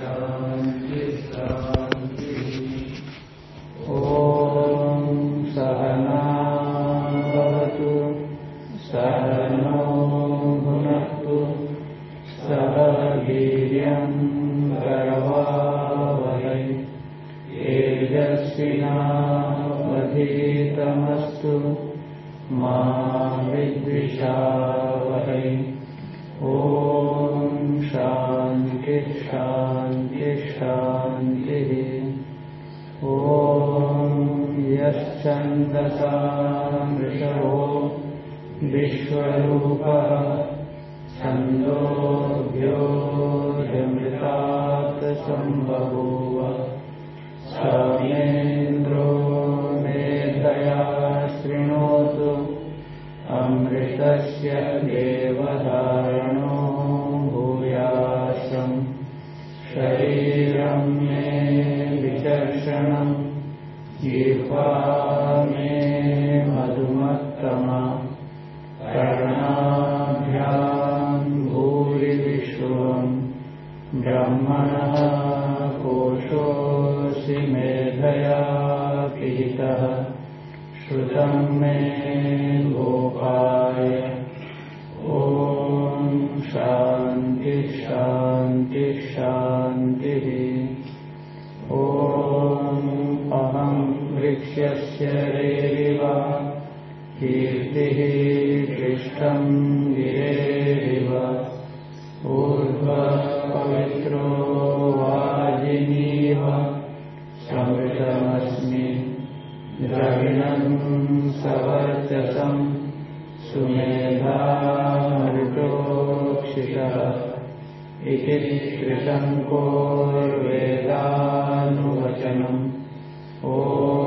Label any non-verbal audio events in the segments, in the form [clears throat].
शांति शांति छन्दसामृषभो विश्व छन्दोभ्यो ह्यमृतात् Oh.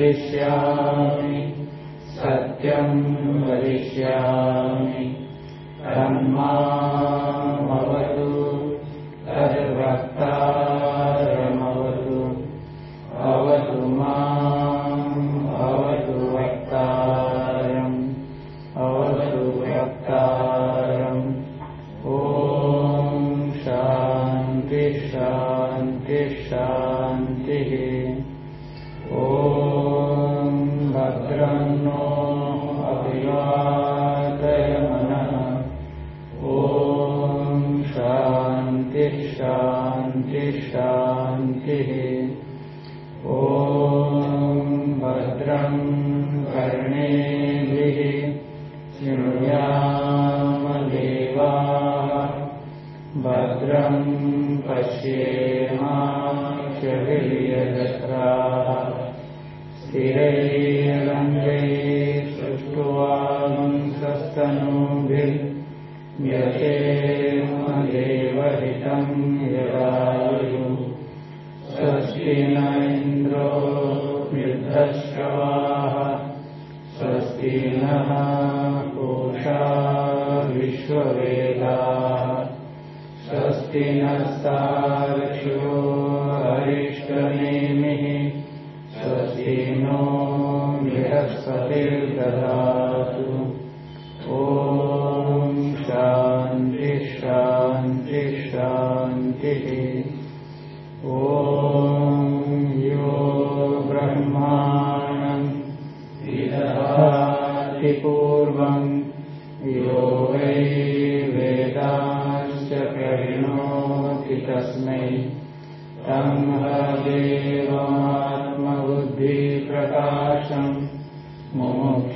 ष्यामि सत्यम् वदिष्यामि ब्रह्मा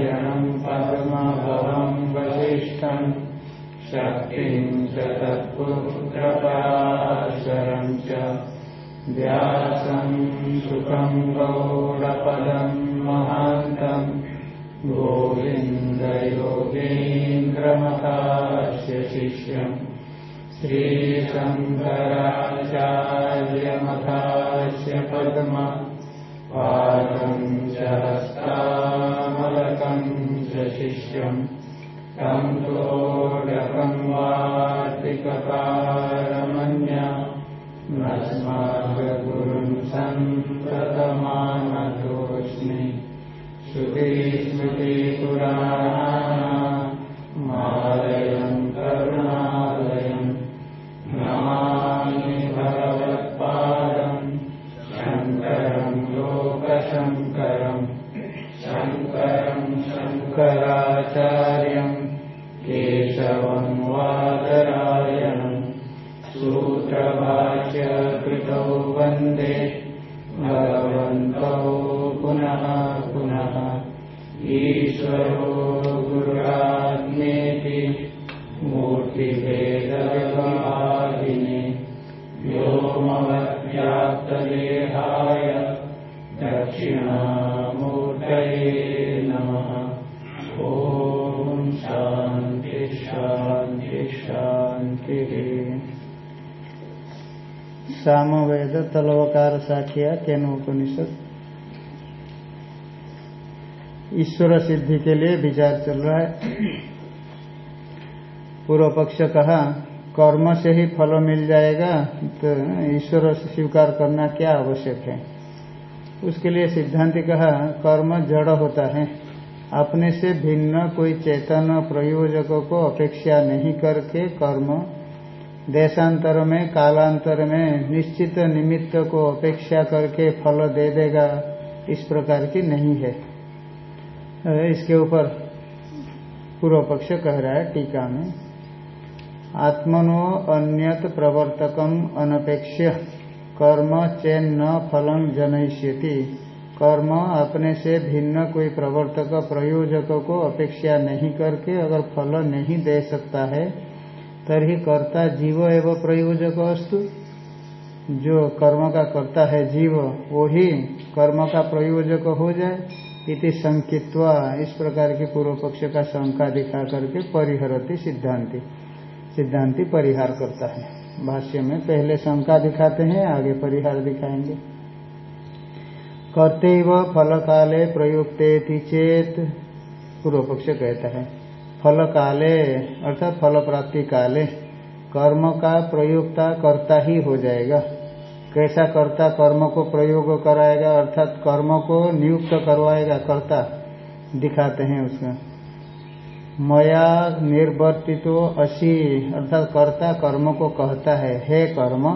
यणम् पद्मभवम् वसिष्ठम् शक्तिम् च तत्पुरुषाशरम् च व्यासम् सुखम् कोडपदम् महन्तम् गोविन्दयोगेन्द्रमथास्य शिष्यम् श्रीशङ्कराचार्यमथास्य पद्म हस्तामलकम् च शिष्यम् कम् तोडकम् वार्तिककारमन्या न स्माकगुरुम् सन्प्रतमानतोऽस्मि श्रुते मालयम् करुणा सूत्रभाष्य कृतौ वंदे। भगवन्तौ पुनः पुनः। ईश्वरो सामवेद तलवकार साखिया केनोपनिषद ईश्वर सिद्धि के लिए विचार चल रहा है। पूर्व पक्ष कहा कर्म से ही फल मिल जाएगा तो ईश्वर स्वीकार करना क्या आवश्यक है? उसके लिए सिद्धांति कहा कर्म जड़ होता है। अपने से भिन्न कोई चेतन प्रयोजकों को अपेक्षा नहीं करके कर्म देशांतर में, कालांतर में निश्चित निमित्त को अपेक्षा करके फल दे देगा, इस प्रकार की नहीं है। इसके ऊपर पूर्व पक्ष कह रहा है टीका में, आत्मनो अन्यत प्रवर्तकम अनपेक्ष्य, कर्म चैन न फलम जनयिष्यति। कर्म अपने से भिन्न कोई प्रवर्तक, प्रयोजक को अपेक्षा नहीं करके अगर फल नहीं दे सकता है तभी कर्ता जीव एवं प्रयोजक अस्तु। जो कर्म का करता है जीव वो ही कर्म का प्रयोजक हो जाए, इति संकित्वा इस प्रकार के पूर्व पक्ष का शंका दिखा करके परिहरती सिद्धांति। सिद्धांति परिहार करता है। भाष्य में पहले शंका दिखाते हैं, आगे परिहार दिखाएँगे। करते फल काले प्रयुक्ते चेत, पूर्व पक्ष कहता है। फल काले अर्थात फल प्राप्ति काले, कर्म का प्रयोगता कर्ता ही हो जाएगा। कैसा कर्ता कर्म को प्रयोग कराएगा, अर्थात कर्म को नियुक्त करवाएगा कर्ता, दिखाते हैं उसका। मया निर्वर्तितो असी, अर्थात कर्ता कर्म को कहता है, हे कर्म,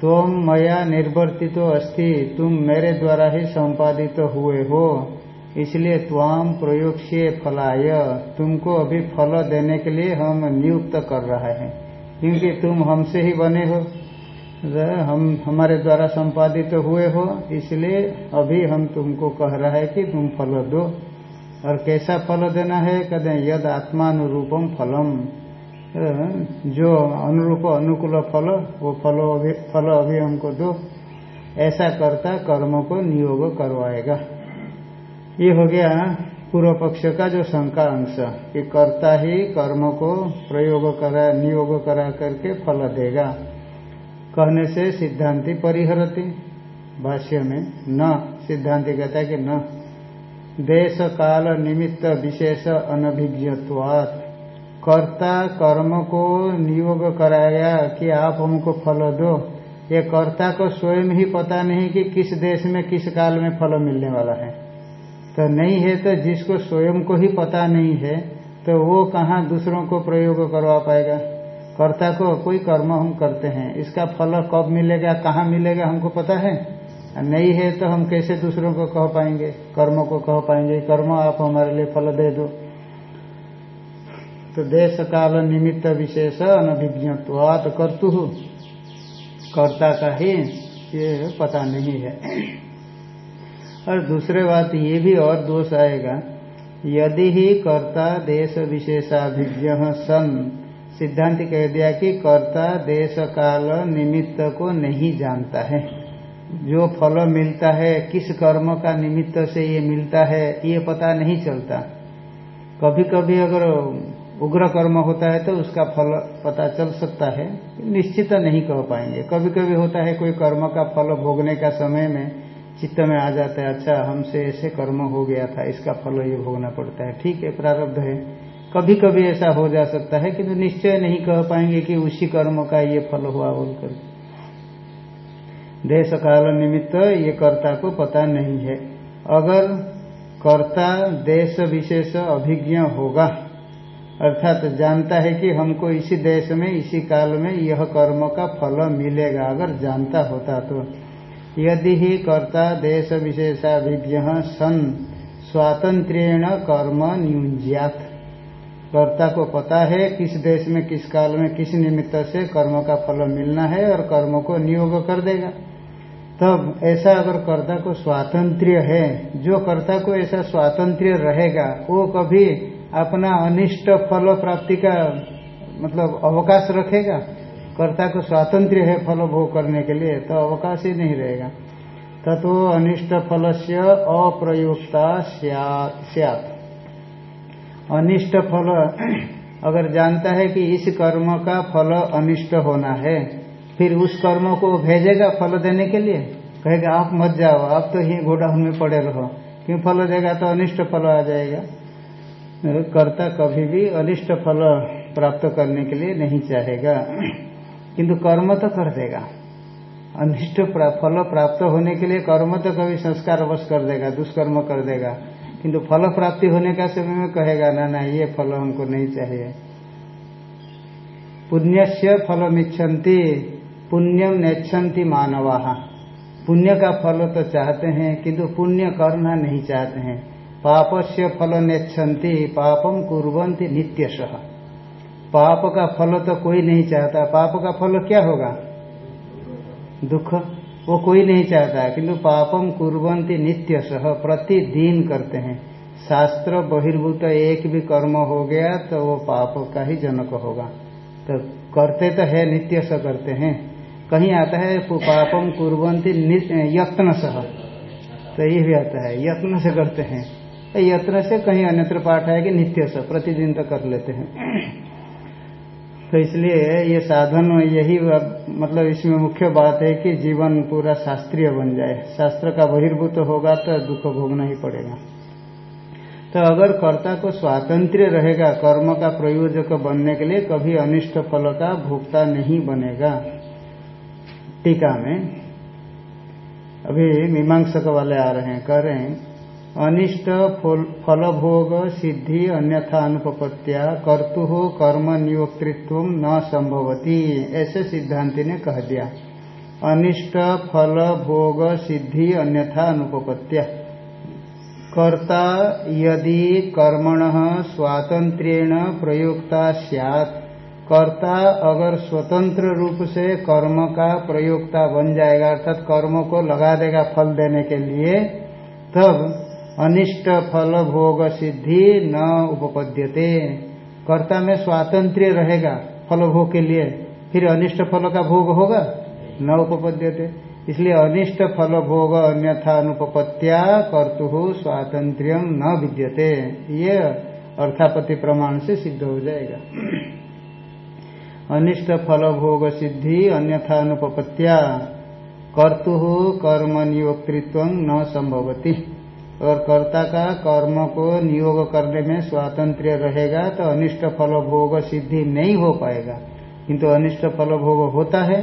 तुम मया निर्वर्तितो अस्ति, तुम मेरे द्वारा ही संपादित हुए हो। इसलिए त्वाम प्रयोग से फलाय। तुमको अभी फल देने के लिए हम नियुक्त कर रहा है। क्योंकि तुम हमसे ही बने हो। हम, हमारे द्वारा संपादित तो हुए हो। इसलिए अभी हम तुमको कह रहा है कि तुम फल दो। और कैसा फल देना है? कहते यद आत्मानुरूपम फलम। जो अनुरूप अनुकूल फल, वो फलो अभी, फल अभी हमको दो। ऐसा करता कर्म को नियोग करवाएगा। ये हो गया पूर्व पक्ष का जो शंका अंश, कि कर्ता ही कर्म को प्रयोग करा, नियोग करा करके फल देगा। कहने से सिद्धांति परिहरती। भाष्य में न, सिद्धांति कहता है कि न। देश काल निमित्त विशेष अनभिज्ञत्वात्। कर्ता कर्म को नियोग कराया कि आप हमको फल दो। ये कर्ता को स्वयं ही पता नहीं कि किस देश में किस काल में फल मिलने वाला है। तो नहीं है तो जिसको स्वयं को ही पता नहीं है तो वो कहाँ दूसरों को प्रयोग करवा पाएगा? कर्ता को कोई कर्म हम करते हैं, इसका फल कब मिलेगा, कहाँ मिलेगा हमको पता है? नहीं है तो हम कैसे दूसरों को कह पाएँगे? कर्म को कह पाएँगे, कर्म आप हमारे लिए फल दे दो। तो देश काल निमित्त विशेष अनभिज्ञत्वात कर्तु। कर्ता का ही ये पता नहीं है। और दूसरे बात ये भी और दोष आएगा। यदि ही कर्ता देश विशेषाभिज्ञ सन सिद्धांत कह दिया कि कर्ता देश काल निमित्त को नहीं जानता है। जो फल मिलता है, किस कर्म का निमित्त से ये मिलता है, ये पता नहीं चलता। कभी कभी अगर उग्र कर्म होता है तो उसका फल पता चल सकता है। निश्चित नहीं कह पाएँगे। कभी कभी होता है कोई कर्म का फल भोगने का समय में चित्त में आ जाता है अच्छा हमसे ऐसे कर्म हो गया था, इसका फल ये भोगना पड़ता है। ठीक है, प्रारब्ध है। कभी कभी ऐसा हो जा सकता है किंतु निश्चय नहीं कह पाएँगे कि उसी कर्म का ये फल हुआ बोलकर। देश काल निमित्त ये कर्ता को पता नहीं है। अगर कर्ता देश विशेष अभिज्ञ होगा, अर्थात जानता है कि हमको इसी देश में, इसी काल में यह कर्म का फल मिलेगा, अगर जानता होता तो। यदि ही कर्ता देश विशेषाभिज्ञ सन स्वातंत्रेण कर्म न्यूज्यात कर्ता को पता है किस देश में, किस काल में, किस निमित्त से कर्म का फल मिलना है और कर्म को नियोग कर देगा। तब ऐसा अगर कर्ता को स्वातंत्र्य है, जो कर्ता को ऐसा स्वातंत्र्य रहेगा, वो कभी अपना अनिष्ट फल प्राप्ति का मतलब अवकाश रखेगा? कर्ता को स्वातंत्र है फल भोग करने के लिए तो अवकाश ही नहीं रहेगा। तत्व अनिष्ट फल से अप्रयुक्ता सियात। अनिष्ट फल, [clears throat] अगर जानता है कि इस कर्म का फल अनिष्ट होना है, फिर उस कर्म को भेजेगा फल देने के लिए? कहेगा, आप मत जाओ, आप तो ही गोडाउन में पड़े रहो। क्यों फल देगा तो अनिष्ट फल आ जाएगा? कर्ता कभी भी अनिष्ट फल प्राप्त करने के लिए नहीं चाहेगा। [clears throat] किंतु कर्म तो कर देगा। अनिष्ट फल प्राप्त होने के लिए कर्म तो कभी संस्कार अवश्य कर देगा, दुष्कर्म कर देगा। किंतु फल प्राप्ति होने का समय में कहेगा, ना ना, ये फल हमको नहीं चाहिए। पुण्य से फल इच्छन्ति पुण्यम नेच्छन्ति मानवा। पुण्य का फल तो चाहते हैं, किंतु पुण्य करना नहीं चाहते हैं। पाप से फल नेच्छन्ति पापम कुरंती नित्यशः। पाप का फल तो कोई नहीं चाहता। पाप का फल क्या होगा? दुख? वो कोई नहीं चाहता, किंतु पापम कुरंती नित्य सह प्रतिदिन करते हैं। शास्त्र बहिर्भूत एक भी कर्म हो गया तो वो पाप का ही जनक होगा। तो करते तो है नित्य स करते हैं। कहीं आता है पापम कुरंती यत्न सह तो ये भी आता है यत्न से करते हैं। यत्न से कहीं अन्यत्र पाठ है कि नित्य स प्रतिदिन तो कर लेते हैं। तो इसलिए ये साधन यही मतलब इसमें मुख्य बात है कि जीवन पूरा शास्त्रीय बन जाए। शास्त्र का बहिर्भूत होगा तो दुख भोगना ही पड़ेगा। तो अगर कर्ता को स्वातंत्र रहेगा, कर्म का प्रयोजक बनने के लिए कभी अनिष्ट फल का भोक्ता नहीं बनेगा। टीका में अभी मीमांसक वाले आ रहे हैं, कह रहे हैं अनिष्ट फलभोग, सिद्धि, अन्यथा अनुपत्या कर्तु हो कर्म नियोक्तृत्व न संभवती। ऐसे सिद्धांति ने कह दिया। अनिष्ट फल भोग सिद्धि, अन्यथा अनुपत्या कर्ता यदि कर्मण स्वातंत्र्यण प्रयोक्ता सैत कर्ता अगर स्वतंत्र रूप से कर्म का प्रयोक्ता बन जाएगा, अर्थात कर्म को लगा देगा फल देने के लिए, तब अनिष्ट फल भोग सिद्धि न उपपद्यते। कर्ता में स्वातंत्र्य रहेगा फल भोग के लिए। फिर अनिष्ट फल का भोग होगा? न उपपद्यते। इसलिए अनिष्ट फल भोग अन्यथा अनुपत्या कर्तु स्वातंत्र्य न विद्यते। ये अर्थापति प्रमाण से सिद्ध हो जाएगा। अनिष्ट फल भोग सिद्धि अन्यथा अनुपत्या कर्तु कर्म नियोक्तृत्व न संभवती। अगर कर्ता का कर्म को नियोग करने में स्वातंत्र रहेगा तो अनिष्ट फल भोग सिद्धि नहीं हो पाएगा। किंतु अनिष्ट फल भोग होता है,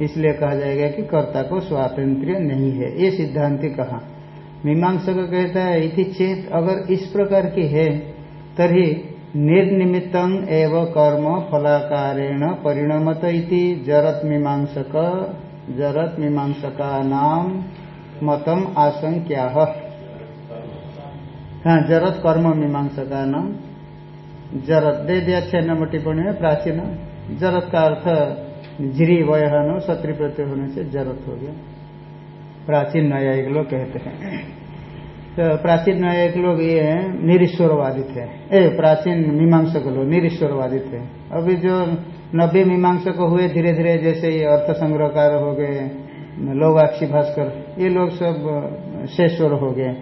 इसलिए कहा जाएगा कि कर्ता को स्वातंत्र नहीं है। ये सिद्धांति कहा। मीमांसक कहता है, इति चेत अगर इस प्रकार की है तरी निर्निमित एवं कर्म फलाकारेण परिणमत इति जरत मीमांसक जरत मीमांसका नाम मतम आशंक्या हाँ जरत कर्म मीमांसा का नाम। जरत, दे दिया छह नंबर टिप्पणी में, प्राचीन। जरत का अर्थ झिरी, वयहन, सत्री प्रत्यय होने से जरत हो गया। प्राचीन न्यायिक लोग कहते हैं। तो प्राचीन न्यायिक लोग ये निरीश्वरवादी थे ए, प्राचीन मीमांसक लोग निरीश्वरवादी थे अभी जो नब्बे मीमांसक हुए धीरे धीरे जैसे ये अर्थ संग्रहकार हो गए लोगाक्षी भास्कर ये लोग सब शेश्वर हो गए।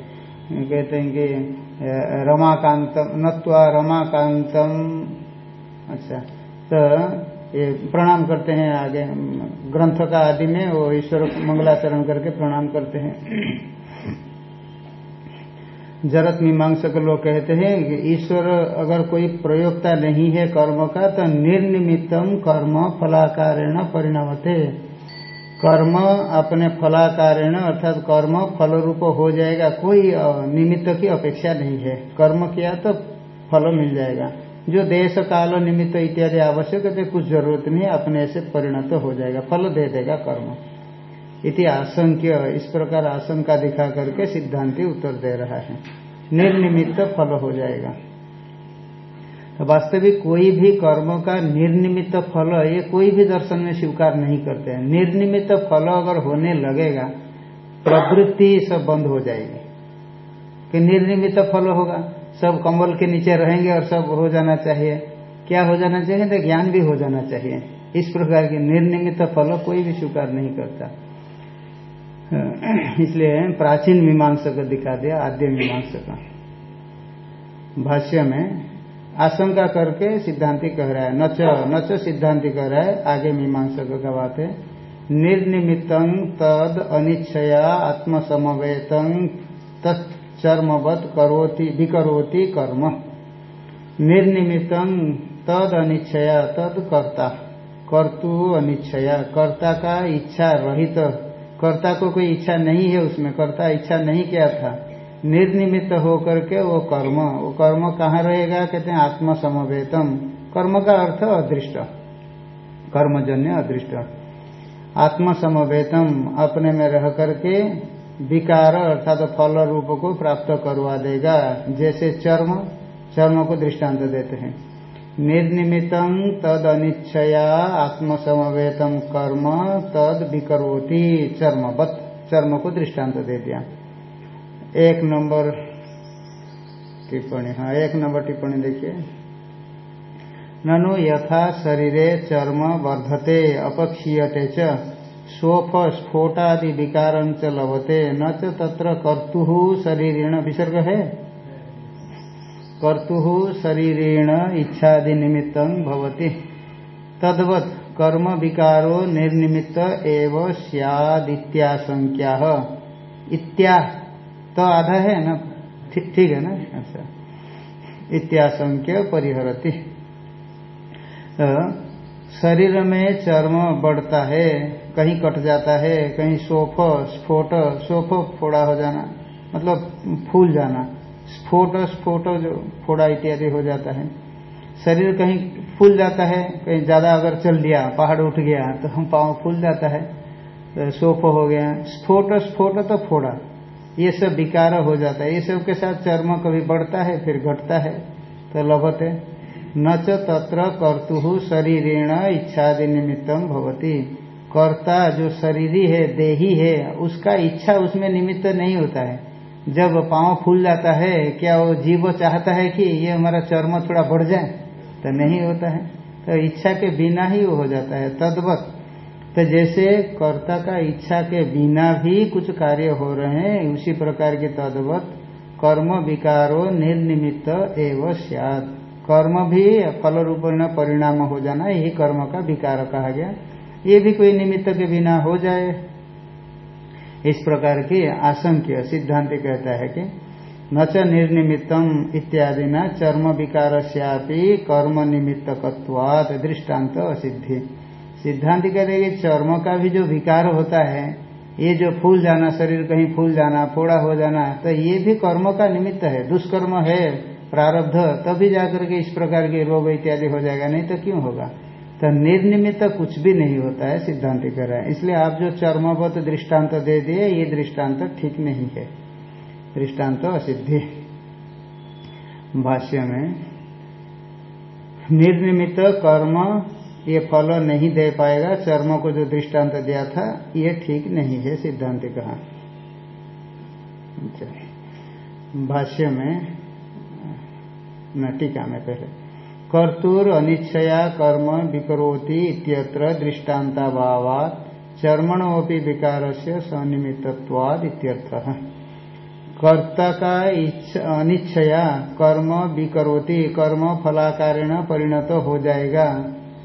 कहते हैं कि रमाकांतम, नत्वा रमाकांतम। अच्छा तो ये प्रणाम करते हैं आगे ग्रंथ का आदि में, वो ईश्वर मंगलाचरण करके प्रणाम करते हैं। जरत मीमांसक लोग कहते हैं कि ईश्वर अगर कोई प्रयोगता नहीं है कर्म का तो निर्निमितम कर्म फलाकारेण परिणामते। कर्म अपने फलाकारेण अर्थात कर्म फल रूप हो जाएगा, कोई निमित्त की अपेक्षा नहीं है। कर्म किया तो फल मिल जाएगा। जो देश, काल, निमित्त इत्यादि आवश्यक है कुछ ज़रूरत नहीं अपने से परिणत हो जाएगा। फल दे देगा कर्म। इति आशंक्य, इस प्रकार आशंका दिखा करके सिद्धांति उत्तर दे रहा है। निर्निमित्त फल हो जाएगा। तो वास्तविक कोई भी कर्म का निर्निमित फल, ये कोई भी दर्शन में स्वीकार नहीं करते हैं। निर्निमित फल अगर होने लगेगा, प्रवृत्ति सब बंद हो जाएगी। कि निर्निमित फल होगा, सब कमल के नीचे रहेंगे और सब हो जाना चाहिए। क्या हो जाना चाहिए? तो ज्ञान भी हो जाना चाहिए। इस प्रकार के निर्निमित फल कोई भी स्वीकार नहीं करता। इसलिए प्राचीन मीमांसा दिखा दिया, आद्य मीमांसा का भाष्य में आशंका करके सिद्धांति कह रहा है। नच नच सिद्धांति कह रहा है। आगे मीमांसक का बात है। निर्निमित तद अनिच्छया आत्मसमवेत तर्मवत करोति, विकरोति कर्म। निर्निमित तद अनिच्छया, तद कर्ता। कर्तु अनिच्छया। कर्ता का इच्छा रहित। कर्ता को कोई इच्छा नहीं है उसमें। कर्ता इच्छा नहीं किया था। निर्निमित होकर के वो कर्म वो कर्म कहाँ रहेगा? कहते हैं आत्म समवेतम कर्म का अर्थ अदृष्ट। कर्मजन्य अदृष्ट। आत्म समवेतम अपने में रह करके विकार अर्थात तो फल रूप को प्राप्त करवा देगा। जैसे चर्म चर्म को दृष्टांत देते हैं। निर्निमितम तद अनिच्छया आत्म समवेतम कर्म तद विकरोती, चर्मवत, चर्म को दृष्टांत दे दिया। एक नंबर टिप्पणी हाँ एक नंबर टिप्पणी देखिए। ननु यथा शरीरे चर्म वर्धते, अपक्षीयते च शोफ स्फोटादि विकार लभते न तत्र कर्तु शरीरेण, विसर्ग है? कर्तु शरीरेण इच्छादि निमित्त भवती। तद्वत कर्म विकारो निर्निमित्त एवं सियादित्याशंक्या इत्या तो आधा है ना? ठीक है ना? अच्छा। इत्याशंक्य परिहरती। तो शरीर में चर्म बढ़ता है, कहीं कट जाता है, कहीं सोफ, स्फोट, सोफ फोड़ा हो जाना मतलब फूल जाना, स्फोट स्फोट जो फोड़ा इत्यादि हो जाता है। शरीर कहीं फूल जाता है, कहीं ज़्यादा अगर चल दिया, पहाड़ उठ गया तो हम पाँव फूल जाता है तो सोफ हो गया, स्फोट स्फोट तो फोड़ा। ये सब विकार हो जाता है। ये सब के साथ चर्म कभी बढ़ता है, फिर घटता है। तो लभते। न च तत्र कर्तु शरीरेण इच्छादि निमित्तम भवती। कर्ता जो शरीरी है, देही है, उसका इच्छा उसमें निमित्त नहीं होता है। जब पाँव फूल जाता है, क्या वो जीव चाहता है कि ये हमारा चर्म थोड़ा बढ़ जाए? तो नहीं होता है। तो इच्छा के बिना ही वो हो जाता है। तद्वत। तो जैसे कर्ता का इच्छा के बिना भी कुछ कार्य हो रहे हैं, उसी प्रकार के तद्वत कर्म विकारो निर्निमित्त एवं सियाद कर्म भी फल रूप परिणाम हो जाना, यही कर्म का विकार कहा गया। ये भी कोई निमित्त के बिना हो जाए। इस प्रकार की आशंक्य सिद्धांत कहता है कि न च निर्निमित्तम इत्यादि न चर्म विकार कर्म निमित्तकत्वात दृष्टांत असिद्धि। सिद्धांत कहते हैं कि चर्म का भी जो विकार होता है, ये जो फूल जाना, शरीर कहीं फूल जाना फोड़ा हो जाना तो ये भी कर्म का निमित्त है, दुष्कर्म है, प्रारब्ध, तभी जाकर के इस प्रकार के रोग इत्यादि हो जाएगा, नहीं तो क्यों होगा? तो निर्निमित्त कुछ भी नहीं होता है, सिद्धांत कर रहा है। इसलिए आप जो चर्मवत दृष्टांत दे दिए, ये दृष्टांत ठीक नहीं है। दृष्टांत असिद्धि। भाष्य में निर्निमित कर्म ये फल नहीं दे पाएगा, चर्म को जो दृष्टांत दिया था, ये ठीक नहीं है, सिद्धांत कहा। अच्छा। भाष्य में न टीका में पहले कर्तुर अनिच्छया कर्म विकरोति इत्यत्र दृष्टान्ताभावात चर्मणोपि विकार से सनिमित्तवाद इत्यर्थ। कर्ता का अनिच्छया कर्म विकरोति, कर्म फलाकारेण परिणत हो जाएगा।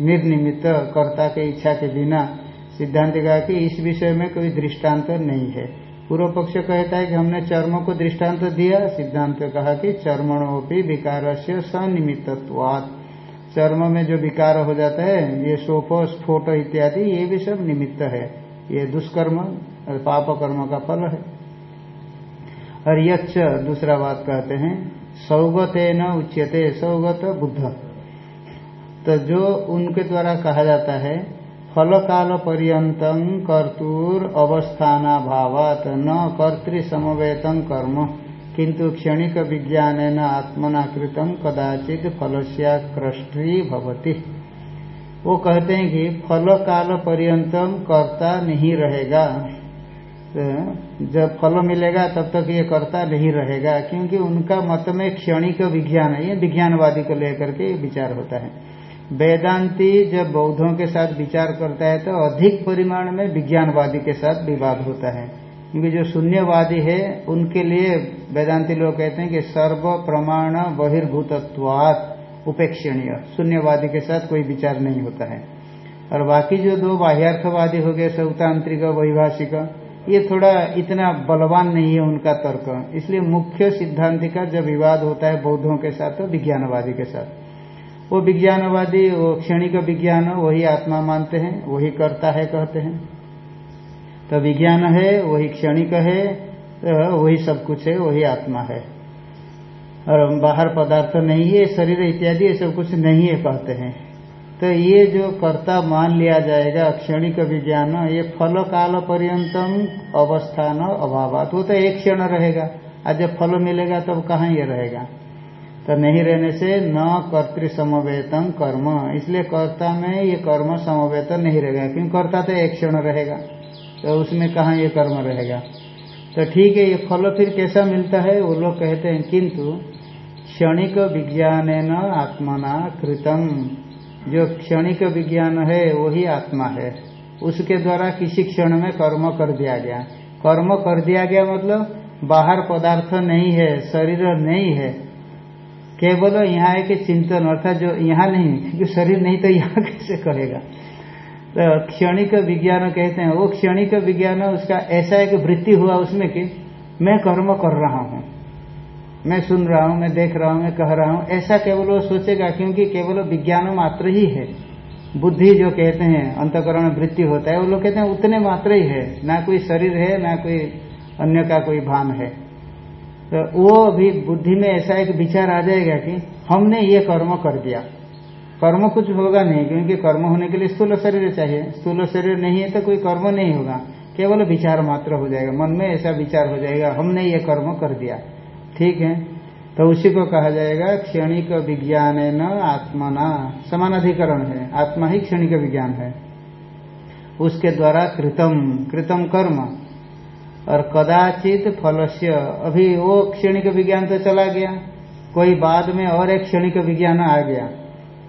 निर्निमित्त कर्ता के इच्छा के बिना सिद्धांत कहा कि इस विषय में कोई दृष्टांत नहीं है। पूर्व पक्ष कहता है कि हमने चर्म को दृष्टांत दिया। सिद्धांत कहा कि चर्मणोपी विकार से सनिमित्तवाद चर्म में जो विकार हो जाता है, ये शोफ स्फोट इत्यादि, ये भी सब निमित्त है। ये दुष्कर्म पाप कर्म का फल है। और यच्च, दूसरा बात कहते हैं सौगत न उच्यते, सौगत बुद्ध। तो जो उनके द्वारा कहा जाता है फल काल पर्यत कर्तुर अवस्थानाभावात न कर्तृसमवेत कर्म किंतु क्षणिक विज्ञान आत्मना कृतम कदाचित फलस्याकृष्टि भवती। वो कहते हैं कि फल काल पर्यतम कर्ता नहीं रहेगा। तो जब फल मिलेगा, तब तक ये कर्ता नहीं रहेगा, क्योंकि उनका मत में क्षणिक विज्ञान है, ये विज्ञानवादी को लेकर के विचार होता है। वेदांती जब बौद्धों के साथ विचार करता है तो अधिक परिमाण में विज्ञानवादी के साथ विवाद होता है। क्योंकि जो शून्यवादी है, उनके लिए वेदांति लोग कहते हैं कि सर्व प्रमाण बहिर्भूतत्वात् उपेक्षणीय। शून्यवादी के साथ कोई विचार नहीं होता है। और बाकी जो दो बाह्यार्थवादी हो गए, सौतांत्रिक वैभाषिक, ये थोड़ा इतना बलवान नहीं है उनका तर्क। इसलिए मुख्य सिद्धांति का जब विवाद होता है बौद्धों के साथ तो विज्ञानवादी के साथ। वो विज्ञानवादी, वो क्षणिक विज्ञान, वही आत्मा मानते हैं, वही करता है कहते हैं। तो विज्ञान है, वही क्षणिक है तो वही सब कुछ है, वही आत्मा है। और बाहर पदार्थ नहीं है, शरीर इत्यादि, ये सब कुछ नहीं है कहते हैं। तो ये जो कर्ता मान लिया जाएगा, क्षणिक विज्ञान, ये फल काल पर्यतम अवस्थान अभाव वो तो एक क्षण रहेगा। आज जब फल मिलेगा, तब कहाँ ये रहेगा? तो नहीं रहने से न कर्तृ समवेतन कर्म। इसलिए कर्ता में ये कर्म समवेतन नहीं रहेगा, क्योंकि कर्ता तो एक क्षण रहेगा तो उसमें कहा ये कर्म रहेगा? तो ठीक है, ये फल फिर कैसा मिलता है? वो लोग कहते हैं, किंतु क्षणिक विज्ञान न आत्मना कृतम। जो क्षणिक विज्ञान है, वही आत्मा है। उसके द्वारा किसी क्षण में कर्म कर दिया गया। कर्म कर दिया गया मतलब बाहर पदार्थ नहीं है, शरीर नहीं है। केवल यहाँ है कि चिंतन, अर्थात जो यहाँ नहीं क्योंकि शरीर नहीं तो यहाँ [laughs] कैसे करेगा? तो क्षणिक विज्ञान कहते हैं, वो क्षणिक विज्ञान उसका ऐसा एक वृत्ति हुआ उसमें कि मैं कर्म कर रहा हूँ। मैं सुन रहा हूँ, मैं देख रहा हूँ, मैं कह रहा हूँ। ऐसा केवल वो सोचेगा क्योंकि केवल विज्ञान मात्र ही है। बुद्धि जो कहते हैं, अंतकरण वृत्ति होता है, वो लोग कहते हैं उतने मात्र ही है। ना कोई शरीर है, ना कोई अन्य का कोई भान है। तो वो भी बुद्धि में ऐसा एक विचार आ जाएगा कि हमने ये कर्म कर दिया। कर्म कुछ होगा नहीं, क्योंकि कर्म होने के लिए स्थूल शरीर चाहिए। स्थूल शरीर नहीं है तो कोई कर्म नहीं होगा। केवल विचार मात्र हो जाएगा। मन में ऐसा विचार हो जाएगा, हमने ये कर्म कर दिया। ठीक है? तो उसी को कहा जाएगा, क्षणिक विज्ञान न आत्मना। समानाधिकरण है। आत्मा ही क्षणिक विज्ञान है। उसके द्वारा कृतम। कृतम कर्म। और कदाचित फलस्य। अभी वो क्षणिक विज्ञान तो चला गया। कोई बाद में और एक क्षणिक विज्ञान आ गया।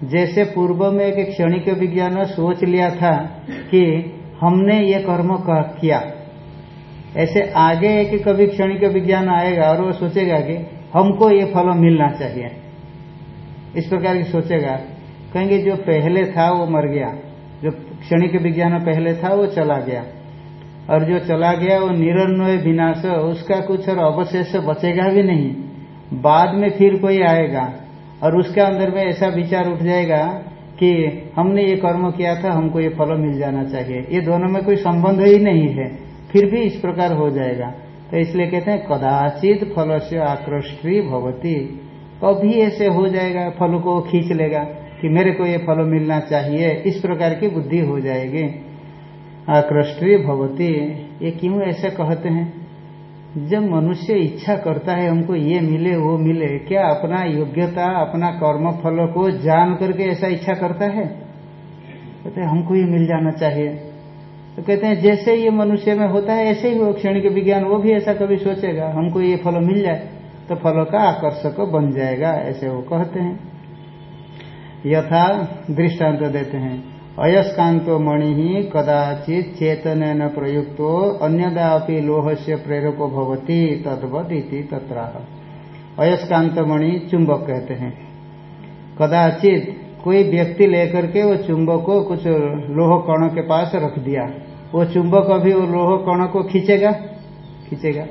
जैसे पूर्व में एक क्षणिक विज्ञान सोच लिया था कि हमने ये कर्म किया। ऐसे आगे एक कभी क्षणिक विज्ञान आएगा और वो सोचेगा कि हमको ये फल मिलना चाहिए। इस प्रकार की सोचेगा। कहेंगे जो पहले था वो मर गया। जो क्षणिक विज्ञान पहले था वो चला गया। और जो चला गया वो निरन्वय विनाश उसका कुछ और अवशेष बचेगा भी नहीं। बाद में फिर कोई आएगा और उसके अंदर में ऐसा विचार उठ जाएगा कि हमने ये कर्म किया था, हमको ये फल मिल जाना चाहिए। ये दोनों में कोई संबंध ही नहीं है। फिर भी इस प्रकार हो जाएगा। तो इसलिए कहते हैं, कदाचित फल से आकृष्टी भवती। कभी ऐसे हो जाएगा, फल को खींच लेगा कि मेरे को ये फल मिलना चाहिए। इस प्रकार की बुद्धि हो जाएगी। आकृष्टी भवती। ये क्यों ऐसे कहते हैं? जब मनुष्य इच्छा करता है, हमको ये मिले, वो मिले, क्या अपना योग्यता, अपना कर्म फल को जान करके ऐसा इच्छा करता है? कहते हैं, हमको ये मिल जाना चाहिए। तो कहते हैं, जैसे ये मनुष्य में होता है, ऐसे ही वो क्षणिक विज्ञान, वो भी ऐसा कभी सोचेगा, हमको ये फल मिल जाए तो फलों का आकर्षक बन जाएगा, ऐसे वो कहते हैं। यथा दृष्टांत देते हैं। अयस्कांतो मणि ही कदाचित चेतन प्रयुक्तो अन्यदापि लोह से प्रेरको भवती तद्वत इति अयस्कांत मणि चुंबक कहते हैं। कदाचित कोई व्यक्ति लेकर के वो चुंबक को कुछ लोह कण के पास रख दिया। वो चुंबक अभी वो लोह कण को खींचेगा? खींचेगा।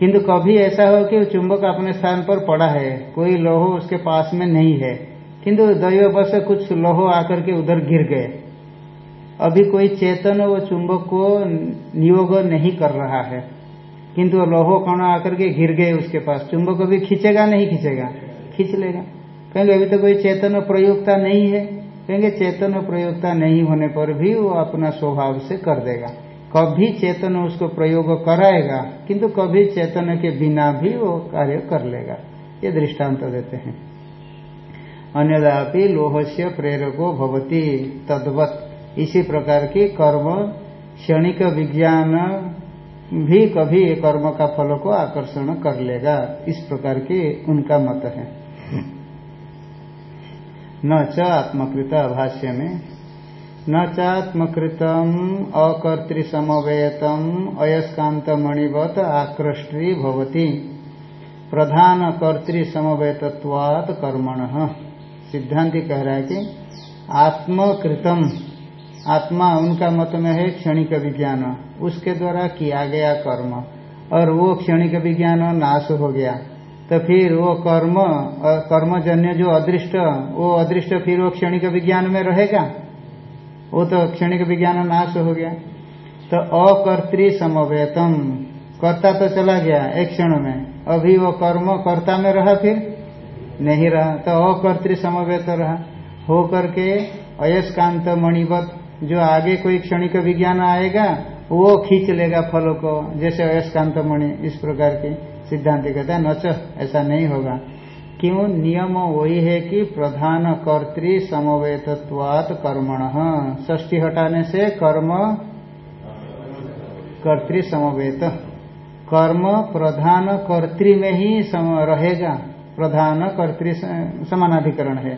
किंतु कभी ऐसा हो कि वो चुंबक अपने स्थान पर पड़ा है, कोई लोह उसके पास में नहीं है। किंतु दैव बस कुछ लोह आकर के उधर गिर गए। अभी कोई चेतन वो चुंबक को नियोग नहीं कर रहा है। किंतु लोह कण आकर के गिर गए उसके पास। चुंबक अभी खींचेगा नहीं खींचेगा? खींच लेगा। कहेंगे, अभी तो कोई चेतन प्रयोगता नहीं है। कहेंगे, चेतन प्रयोगता नहीं होने पर भी वो अपना स्वभाव से कर देगा। कभी चेतन उसको प्रयोग कराएगा, किंतु कभी चेतन के बिना भी वो कार्य कर लेगा। ये दृष्टांत देते हैं। अन्यदापि लोह से प्रेरको भवती। तद्वत इसी प्रकार की कर्म, क्षणिक विज्ञान भी कभी कर्म का फल को आकर्षण कर लेगा। इस प्रकार की उनका मत है। न च आत्मकृत भाष्य में, न चात्मकृतम अकर्तृसमवेतम अयस्कांत मणिवत आकृष्टी भवती। प्रधान कर्तृ कर्तृसमवेतत्वात् कर्मण। सिद्धांति कह रहा है कि आत्मकृतम, आत्मा उनका मत में है क्षणिक विज्ञान। उसके द्वारा किया गया कर्म। और वो क्षणिक विज्ञान नाश हो गया। तो फिर वो कर्म कर्मजन्य जो अदृष्ट, वो अदृष्ट फिर वो क्षणिक विज्ञान में रहेगा? वो तो क्षणिक विज्ञान नाश हो गया। तो अकर्तृ समवेतम, कर्ता तो चला गया एक क्षण में। अभी वो कर्म कर्ता में रहा फिर? नहीं रहा तो अकर्तृ समवेत रहा हो करके अयस्कांत मणिवत, जो आगे कोई क्षणिक विज्ञान आएगा, वो खींच लेगा फलों को, जैसे अयस्कांत मणि इस प्रकार के सिद्धांत कहता है। नच, ऐसा नहीं होगा। क्यों? नियम वही है कि प्रधान कर्तृ समवेतत्वात कर्मण। ष्टी हटाने से कर्म कर्तृ समवेत। कर्म प्रधान कर्तृ में ही रहेगा। प्रधान कर्तृ समानाधिकरण है।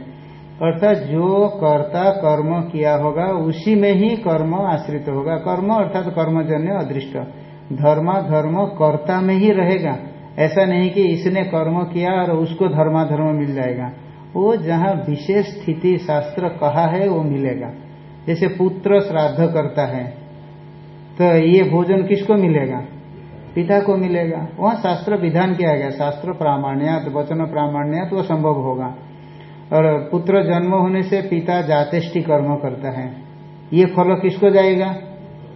अर्थात जो कर्ता कर्म किया होगा, उसी में ही कर्म आश्रित होगा। कर्म अर्थात कर्मजन्य अदृष्ट। धर्म धर्म कर्ता में ही रहेगा। ऐसा नहीं कि इसने कर्म किया और उसको धर्माधर्म मिल जाएगा। वो जहाँ विशेष स्थिति शास्त्र कहा है, वो मिलेगा। जैसे पुत्र श्राद्ध करता है तो ये भोजन किसको मिलेगा? पिता को मिलेगा, वहाँ शास्त्र विधान किया गया, शास्त्र प्रामाण्यात, वचन प्रामाण्यात वो संभव होगा। और पुत्र जन्म होने से पिता जातेष्टि कर्म करता है। ये फल किसको जाएगा?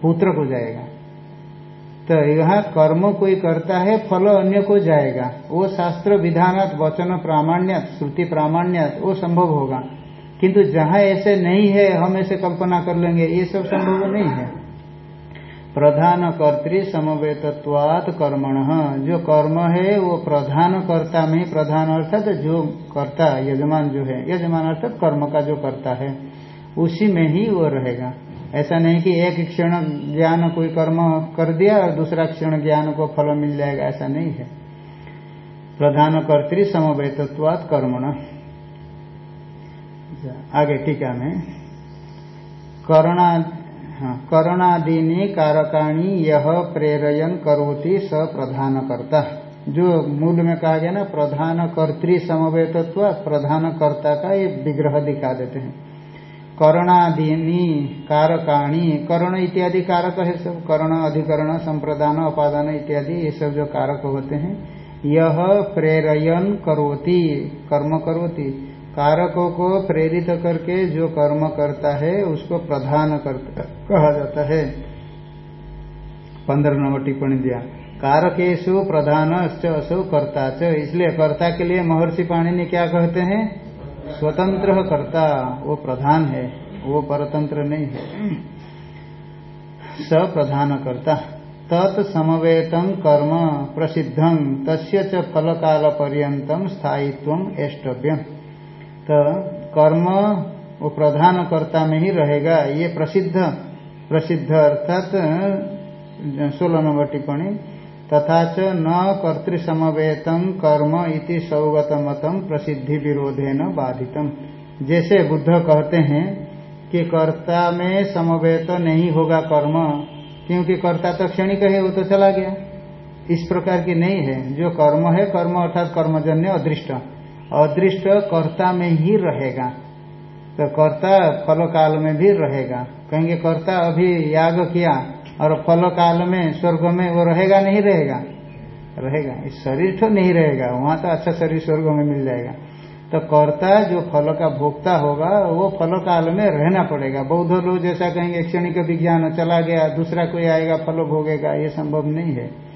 पुत्र को जाएगा। तो यहाँ कर्म कोई करता है, फल अन्य को जाएगा। वो शास्त्र विधानात, वचन प्रामाण्यात, श्रुति प्रामाण्यात वो संभव होगा। किंतु जहाँ ऐसे नहीं है, हम ऐसे कल्पना कर लेंगे, ये सब संभव नहीं है। प्रधान कर्तृ समवेतत्वात कर्मण। जो कर्म है, वो प्रधान कर्ता में प्रधान, अर्थात जो कर्ता, यजमान जो है, यजमान अर्थात कर्म का जो करता है, उसी में ही वो रहेगा। ऐसा नहीं कि एक क्षण ज्ञान कोई कर्म कर दिया और दूसरा क्षण ज्ञान को फल मिल जाएगा, ऐसा नहीं है। प्रधान कर्तृ समवेतत्वात कर्मण। आगे टीका में करुणा हाँ, करणादीनी कारकाणी यह प्रेरयन करोति स प्रधान करता जो मूल में कहा गया ना प्रधान कर्तृ समवेतत्व प्रधान कर्ता का ये विग्रह दिखा देते हैं। करणादीनी कारकाणी करण इत्यादि कारक है सब करण अधिकरण संप्रदान अपादान इत्यादि ये सब जो कारक होते हैं यह प्रेरयन करोति कर्म करोति कारकों को प्रेरित करके जो कर्म करता है, उसको प्रधान करता, कहा जाता है। पंद्रह नंबर टिप्पणी दिया। कारकेशु प्रधान असो कर्ता च। इसलिए कर्ता के लिए महर्षि पाणी क्या कहते हैं? स्वतंत्र कर्ता। वो प्रधान है। वो परतंत्र नहीं है। स प्रधान कर्ता। तत्समवेतम कर्म प्रसिद्धम तस्य च फल काल पर्यतम स्थायित्व एष्टव्य तो कर्म वो प्रधान कर्ता में ही रहेगा। ये प्रसिद्ध प्रसिद्ध अर्थात, सोलह नंबर टिप्पणी। तथा च न कर्तृसमवेतम कर्म इति सौगत मतम प्रसिद्धि विरोधे न बाधितम। जैसे बुद्ध कहते हैं कि कर्ता में समवेत नहीं होगा कर्म, क्योंकि कर्ता तो क्षणिक है, वो तो चला गया। इस प्रकार की नहीं है। जो कर्म है, कर्म अर्थात कर्मजन्य, अदृष्ट। अदृष्ट कर्ता में ही रहेगा। तो कर्ता फल काल में भी रहेगा। कहेंगे, कर्ता अभी याग किया और फल काल में, स्वर्ग में वो रहेगा, नहीं रहेगा? रहेगा। इस शरीर तो नहीं रहेगा। वहाँ तो अच्छा शरीर स्वर्ग में मिल जाएगा। तो कर्ता जो फल का भोक्ता होगा, वो फल काल में रहना पड़ेगा। बौद्ध लोग जैसा कहेंगे, क्षणिक विज्ञान चला गया, दूसरा कोई आएगा, फल भोगेगा। ये संभव नहीं है।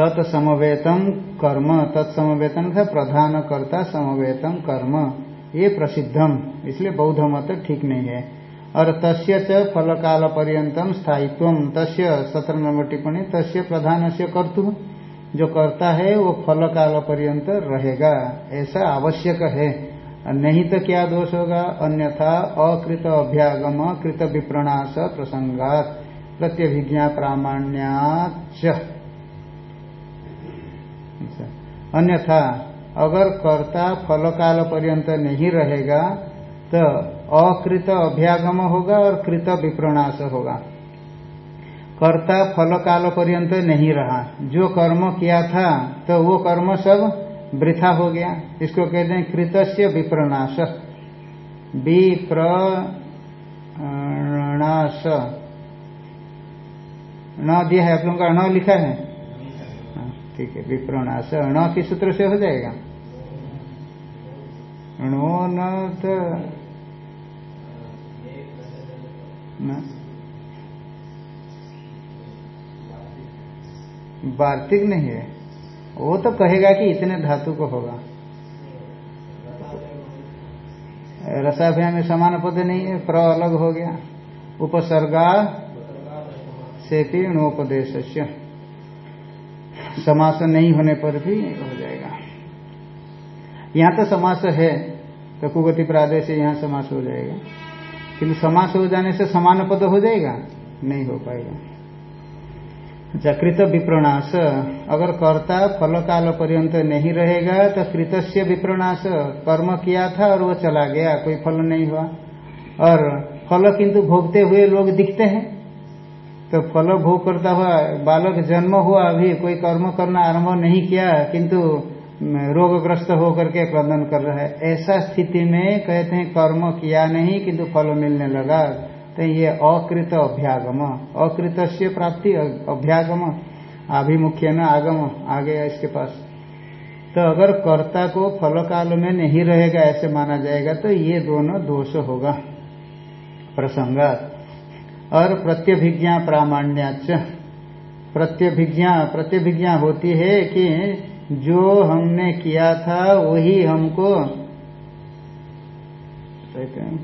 तत्समवेतम कर्म। तत्समवेतन था प्रधान कर्ता समवेतम कर्म। ये प्रसिद्धम। इसलिए बौद्ध मत ठीक नहीं है। और तस्य च फल काल पर्यतम स्थायित्व तस्य सत्र नंबर टिप्पणी, तस्य प्रधान से कर्तु। जो करता है, वो फल काल पर्यंत रहेगा। ऐसा आवश्यक है। नहीं तो क्या दोष होगा? अन्यथा अकृत अभ्यागम, कृत विप्रणाश प्रसंगात। प्रत्यभिज्ञा प्रामाण्याच अच्छा। अन्यथा अगर कर्ता फल काल पर्यंत नहीं रहेगा तो अकृत अभ्यागम होगा और कृत विप्रणाश होगा। कर्ता फल काल पर्यंत नहीं रहा। जो कर्म किया था तो वो कर्म सब वृथा हो गया। इसको कहते हैं कृतस्य विप्रणाश विप्रणाश न दिया है आप लोगों का न लिखा है हाँ, ठीक है विप्रणाश न किस सूत्र से हो जाएगा। अणो न तो वार्तिक नहीं है। वो तो कहेगा कि इतने धातु को होगा। रसाभ्या में समान पद नहीं है, प्र अलग हो गया। उपसर्गा से भी नोपदेश समास नहीं होने पर भी हो जाएगा। यहाँ तो समास है तो कुगति प्रादय से यहाँ समास हो जाएगा। किंतु समास हो जाने से समान पद हो जाएगा? नहीं हो पाएगा। कृत विप्रणाश अगर कर्ता फल काल पर्यंत नहीं रहेगा तो कृतस्य विप्रणाश कर्म किया था और वो चला गया, कोई फल नहीं हुआ। और फल किंतु भोगते हुए लोग दिखते हैं। तो फल भोग करता हुआ बालक जन्म हुआ, अभी कोई कर्म करना आरंभ नहीं किया, किंतु रोगग्रस्त होकर के क्रंदन कर रहा है। ऐसा स्थिति में कहते हैं, कर्म किया नहीं, किंतु फल मिलने लगा। तो ये अकृत अभ्यागम। अकृत से प्राप्ति अभ्यागम। आभिमुख्य न आगम आ गया इसके पास। तो अगर कर्ता को फल काल में नहीं रहेगा, ऐसे माना जाएगा तो ये दोनों दोष होगा। प्रसंगात। और प्रत्यभिज्ञा प्रामाण्याच। प्रत्यभिज्ञा प्रत्यभिज्ञा होती है कि जो हमने किया था, वही हमको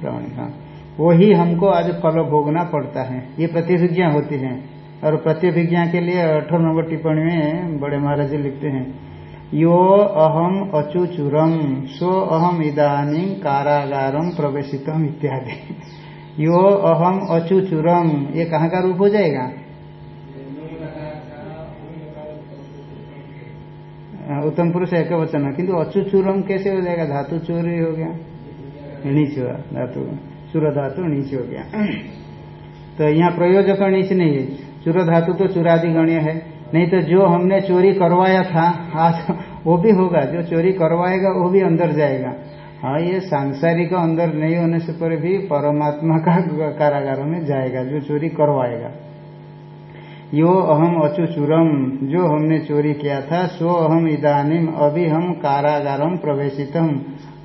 प्रामाणिक हाँ वही हमको आज फल भोगना पड़ता है। ये प्रतिभिज्ञा होती है। और प्रत्यभिज्ञा के लिए अठारह नंबर टिप्पणी में बड़े महाराज जी लिखते हैं, यो अहम अचुचुरम, सो अहम इदानी कारागारम प्रवेशितम, इत्यादि। यो अहम अचुचुरम ये कहाँ का रूप हो जाएगा? उत्तम पुरुष एक वचन? है किन्तु किंतु अचुचुरम कैसे हो जाएगा? धातु चोरी हो गया। नीच हुआ, धातु। चूर धातु नीच हो गया। [clears throat] तो यहाँ प्रयोजक नीच नहीं है। चूर धातु तो चुरादि गण्य है। नहीं तो जो हमने चोरी करवाया था, आज वो भी होगा। जो चोरी करवाएगा, वो भी अंदर जाएगा। हाँ ये सांसारिक अंदर नहीं होने से पर भी परमात्मा का कारागारों में जाएगा, जो चोरी करवाएगा। यो अहम अचुचुरम, जो हमने चोरी किया था, सो अहम इदानिम, अभी हम कारागारम प्रवेशितम।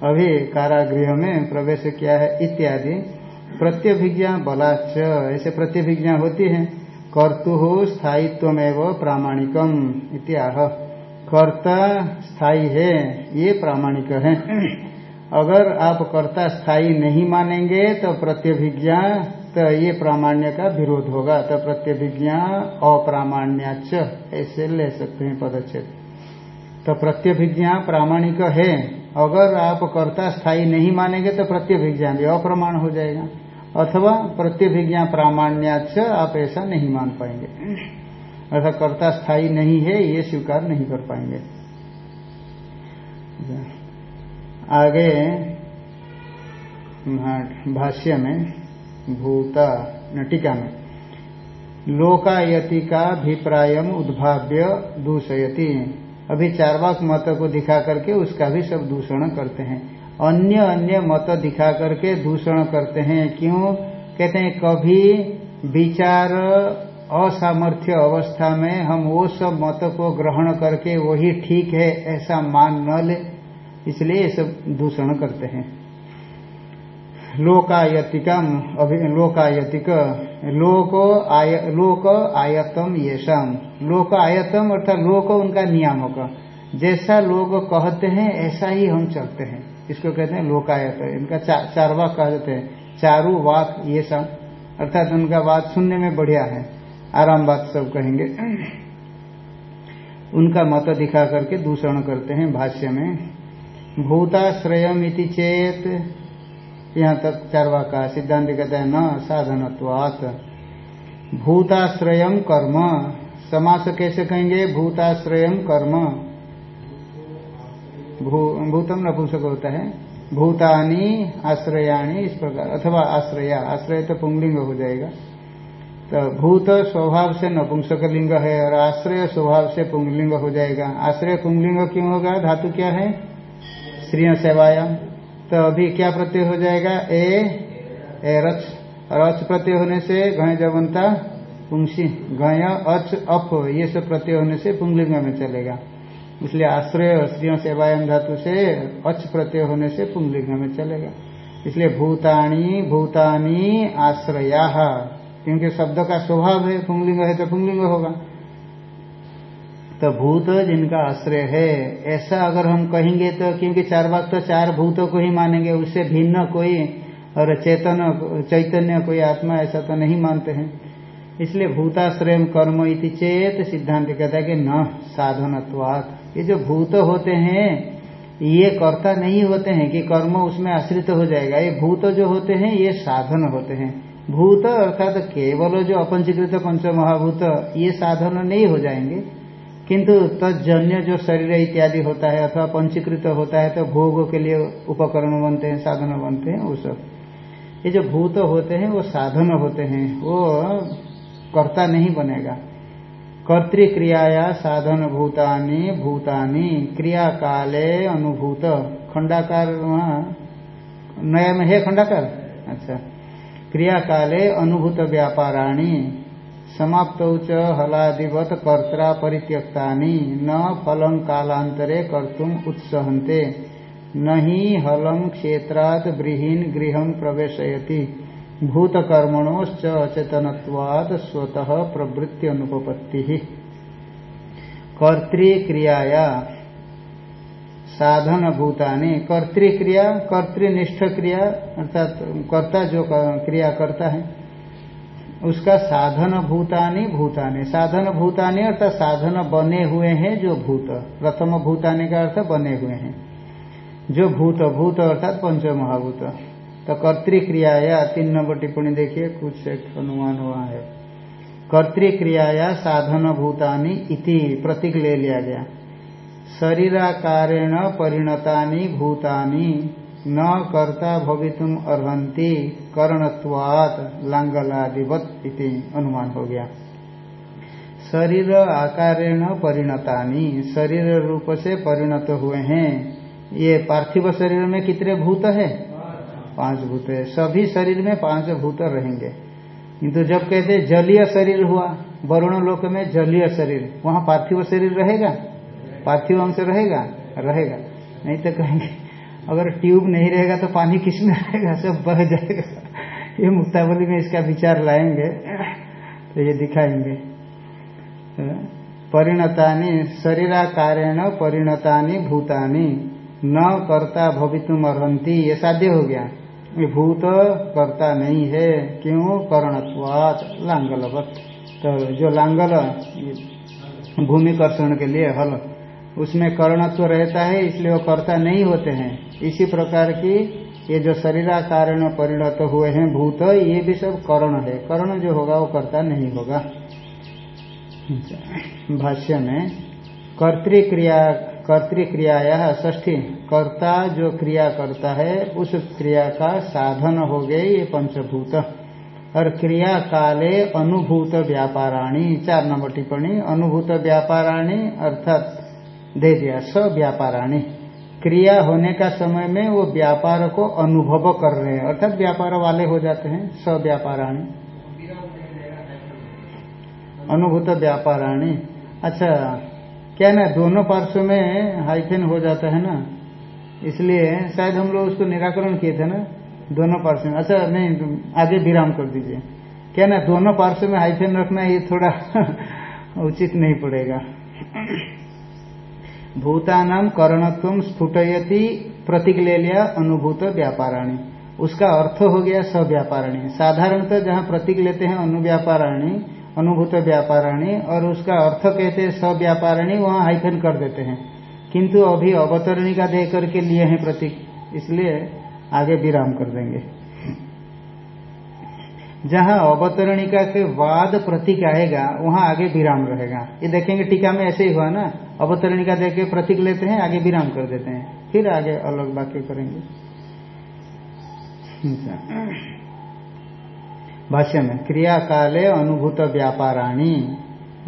अभी कारागृह में प्रवेश किया है, इत्यादि। प्रत्यभिज्ञा बलाच ऐसे प्रत्यभिज्ञा होती है। कर्तु हो स्थायित्व प्रामाणिकम इत्याह। कर्ता स्थायी है, ये प्रामाणिक है। अगर आप कर्ता स्थायी नहीं मानेंगे तो प्रत्यभिज्ञा तो ये प्रामाण्य का विरोध होगा। तो प्रत्यभिज्ञा अप्रामाण्याच ऐसे ले सकते हैं पदच्छेद। तो प्रत्यभिज्ञा प्रामाणिक है। अगर आप कर्ता स्थायी नहीं मानेंगे तो प्रत्यभिज्ञा भी अप्रमाण हो जाएगा। अथवा प्रत्यभिज्ञा प्रामाण्याच आप ऐसा नहीं मान पाएँगे। अर्थात कर्ता स्थायी नहीं है, ये स्वीकार नहीं कर पाएँगे। आगे भाष्य में, भूता नटिका में लोकायति का अभिप्राय उद्भाव्य दूषयति। अभी चारवाक मत को दिखा करके उसका भी सब दूषण करते हैं। अन्य अन्य मत दिखा करके दूषण करते हैं। क्यों? कहते हैं, कभी विचार असामर्थ्य अवस्था में हम वो सब मत को ग्रहण करके वही ठीक है, ऐसा मान न ले। इसलिए ये सब दूषण करते हैं। लोकायतिकम लोकायतिक लोक आय लोक आयतम येषाम लोक आयतम अर्थात लोक उनका नियामक। जैसा लोग कहते हैं ऐसा ही हम चलते हैं। इसको कहते हैं लोकायत। इनका चा, चार वाक कहते हैं। चारू वाक ये सब अर्थात उनका बात सुनने में बढ़िया है। आराम बात सब कहेंगे। उनका मत दिखा करके दूषण करते हैं भाष्य में। भूताश्रयम इति चेत यहाँ तक चारवा का सिद्धांत कहते हैं, न, साधनत्वात। भूताश्रयम कर्म। समास कैसे कहेंगे? भूताश्रयम कर्म। भूतम नपुंसक होता है। भूतानी, आश्रयाणी इस प्रकार, अथवा आश्रया, आश्रय तो पुंगलिंग हो जाएगा। तो भूत स्वभाव से नपुंसक लिंग है और आश्रय स्वभाव से पुंगलिंग हो जाएगा। आश्रय पुंगलिंग क्यों होगा? धातु क्या है? श्रीय सेवायाम तो अभी क्या प्रत्यय हो जाएगा? ए ए रच और अच प्रत्यय होने से घय जबंता पुंसी घय अच अप, ये सब प्रत्यय होने से पुंगलिंग में चलेगा। इसलिए आश्रय श्रीय सेवायम धातु से अच प्रत्यय होने से पुंगलिंग में चलेगा। इसलिए भूतानी भूतानी आश्रया, क्योंकि शब्द का स्वभाव है, पुंगलिंग है तो पुंगलिंग होगा। तो भूत जिनका आश्रय है। ऐसा अगर हम कहेंगे तो क्योंकि चार बाग तो चार भूतों को ही मानेंगे उससे भिन्न कोई और चेतन, चैतन्य कोई आत्मा ऐसा तो नहीं मानते हैं। इसलिए भूताश्रय कर्म इति चेत सिद्धांत कहता है कि न, साधनत्वात। ये जो भूत होते हैं, ये कर्ता नहीं होते हैं कि कर्म उसमें आश्रित हो जाएगा। ये भूत जो होते हैं, ये साधन होते हैं। भूत अर्थात केवल जो अपंचीकृत पंच महाभूत ये साधन नहीं हो जाएँगे। किंतु तजन्य जो शरीर इत्यादि होता है अथवा पंचीकृत होता है तो भोग के लिए उपकरण बनते हैं, साधन बनते हैं, वो सब। ये जो भूत होते हैं, वो साधन होते हैं, वो कर्ता नहीं बनेगा। कर्तिक्रियाया साधन भूतानी भूतानी क्रिया काले अनुभूत। खंडाकार नया में है खंडाकार? अच्छा। क्रिया काले अनुभूत व्यापाराणी समाप्त हलादिवत कर्ता परित्यक्ता न फलम कालांतरे कर्तुम उत्सहते न ही हलम क्षेत्रात ब्रीहीन गृह प्रवेशयति। भूतकर्मणोश्च अचेतनवाद स्वतः प्रवृत्ति अनुपत्ति कर्तृक्रियाया साधन भूतानी कर्तृक्रिया कर्तृनिष्ठ क्रिया अर्थात कर्ता जो क्रिया करता है उसका साधन भूतानी भूतानी। साधन भूतानी अर्थात साधन बने हुए हैं जो भूत। प्रथम भूतानी का अर्थ बने हुए हैं। जो भूत भूत अर्थात पंच महाभूत तो कर्तिक्रियाया, तीन नंबर टिप्पणी देखिए, कुछ एक अनुमान हुआ है। कर्तिक्रियाया, साधन भूतानी इति प्रतीक ले लिया गया। शरीराकारेण परिणतानि भूतानि। न कर्ता भवितुम अर्हंती करणत्वात लांगलादिवत इति अनुमान हो गया। शरीर आकारेण परिणतानि, शरीर रूप से परिणत हुए हैं। ये पार्थिव शरीर में कितने भूत है? पाँच भूत है। सभी शरीर में पाँच भूत रहेंगे। किंतु जब कहते जलीय शरीर हुआ, वरुण लोक में जलीय शरीर, वहाँ पार्थिव शरीर रहेगा? पार्थिव अंश रहेगा? रहेगा। नहीं तो कहेंगे। अगर ट्यूब नहीं रहेगा तो पानी किसमें रहेगा? सब बह जाएगा। ये मुक्तावली में इसका विचार लाएँगे तो ये दिखाएँगे। परिणतानी शरीराकारेण, परिणतानी भूतानी। न कर्ता भवितुम अर्ती ये साध्य हो गया। ये भूत कर्ता नहीं है। क्यों? करणत्वात लांगलवत। तो जो लांगल भूमिकर्षण के लिए हल। उसमें कर्णत्व रहता है, इसलिए वो कर्ता नहीं होते हैं। इसी प्रकार की ये जो शरीराकारण परिणत हुए हैं भूत, ये भी सब कर्ण है। कर्ण जो होगा, वो कर्ता नहीं होगा। भाष्य में, कर्तिक्रिया, कर्तिक्रियाया ष्ठी कर्ता जो क्रिया करता है, उस क्रिया का साधन हो गए ये पंचभूत। और क्रिया काले अनुभूत व्यापाराणी, चार नंबर टिप्पणी, अनुभूत व्यापाराणी अर्थात दे दिया। स व्यापाराणी क्रिया होने का समय में वो व्यापार को अनुभव कर रहे हैं। अर्थात व्यापार वाले हो जाते हैं स व्यापाराणी अनुभूत व्यापाराणी अच्छा क्या ना, दोनों पार्श्व में हाइफेन हो जाता है ना? इसलिए शायद हम लोग उसको निराकरण किए थे ना, दोनों पार्श्व में। अच्छा नहीं आगे विराम कर दीजिए। क्या ना, दोनों पार्श्व में हाइफेन रखना ये थोड़ा [laughs] उचित नहीं पड़ेगा। भूतानाम करणत्व स्फुटयति प्रतीक ले लिया अनुभूत व्यापाराणी। उसका अर्थ हो गया सव्यापाराणी। साधारणतः जहाँ प्रतीक लेते हैं अनुव्यापाराणी, अनुभूत व्यापाराणी, और उसका अर्थ कहते हैं सव्यापाराणी, वहाँ हाइफन कर देते हैं। किंतु अभी अवतरणी का दे करके लिए हैं प्रतीक, इसलिए आगे विराम कर देंगे। जहाँ अवतरणिका के बाद प्रतीक आएगा, वहाँ आगे विराम रहेगा। ये देखेंगे टीका में ऐसे ही हुआ ना? अवतरणिका देख के प्रतीक लेते हैं, आगे विराम कर देते हैं, फिर आगे अलग वाक्य करेंगे। भाष्य में क्रिया काले अनुभूत व्यापाराणी,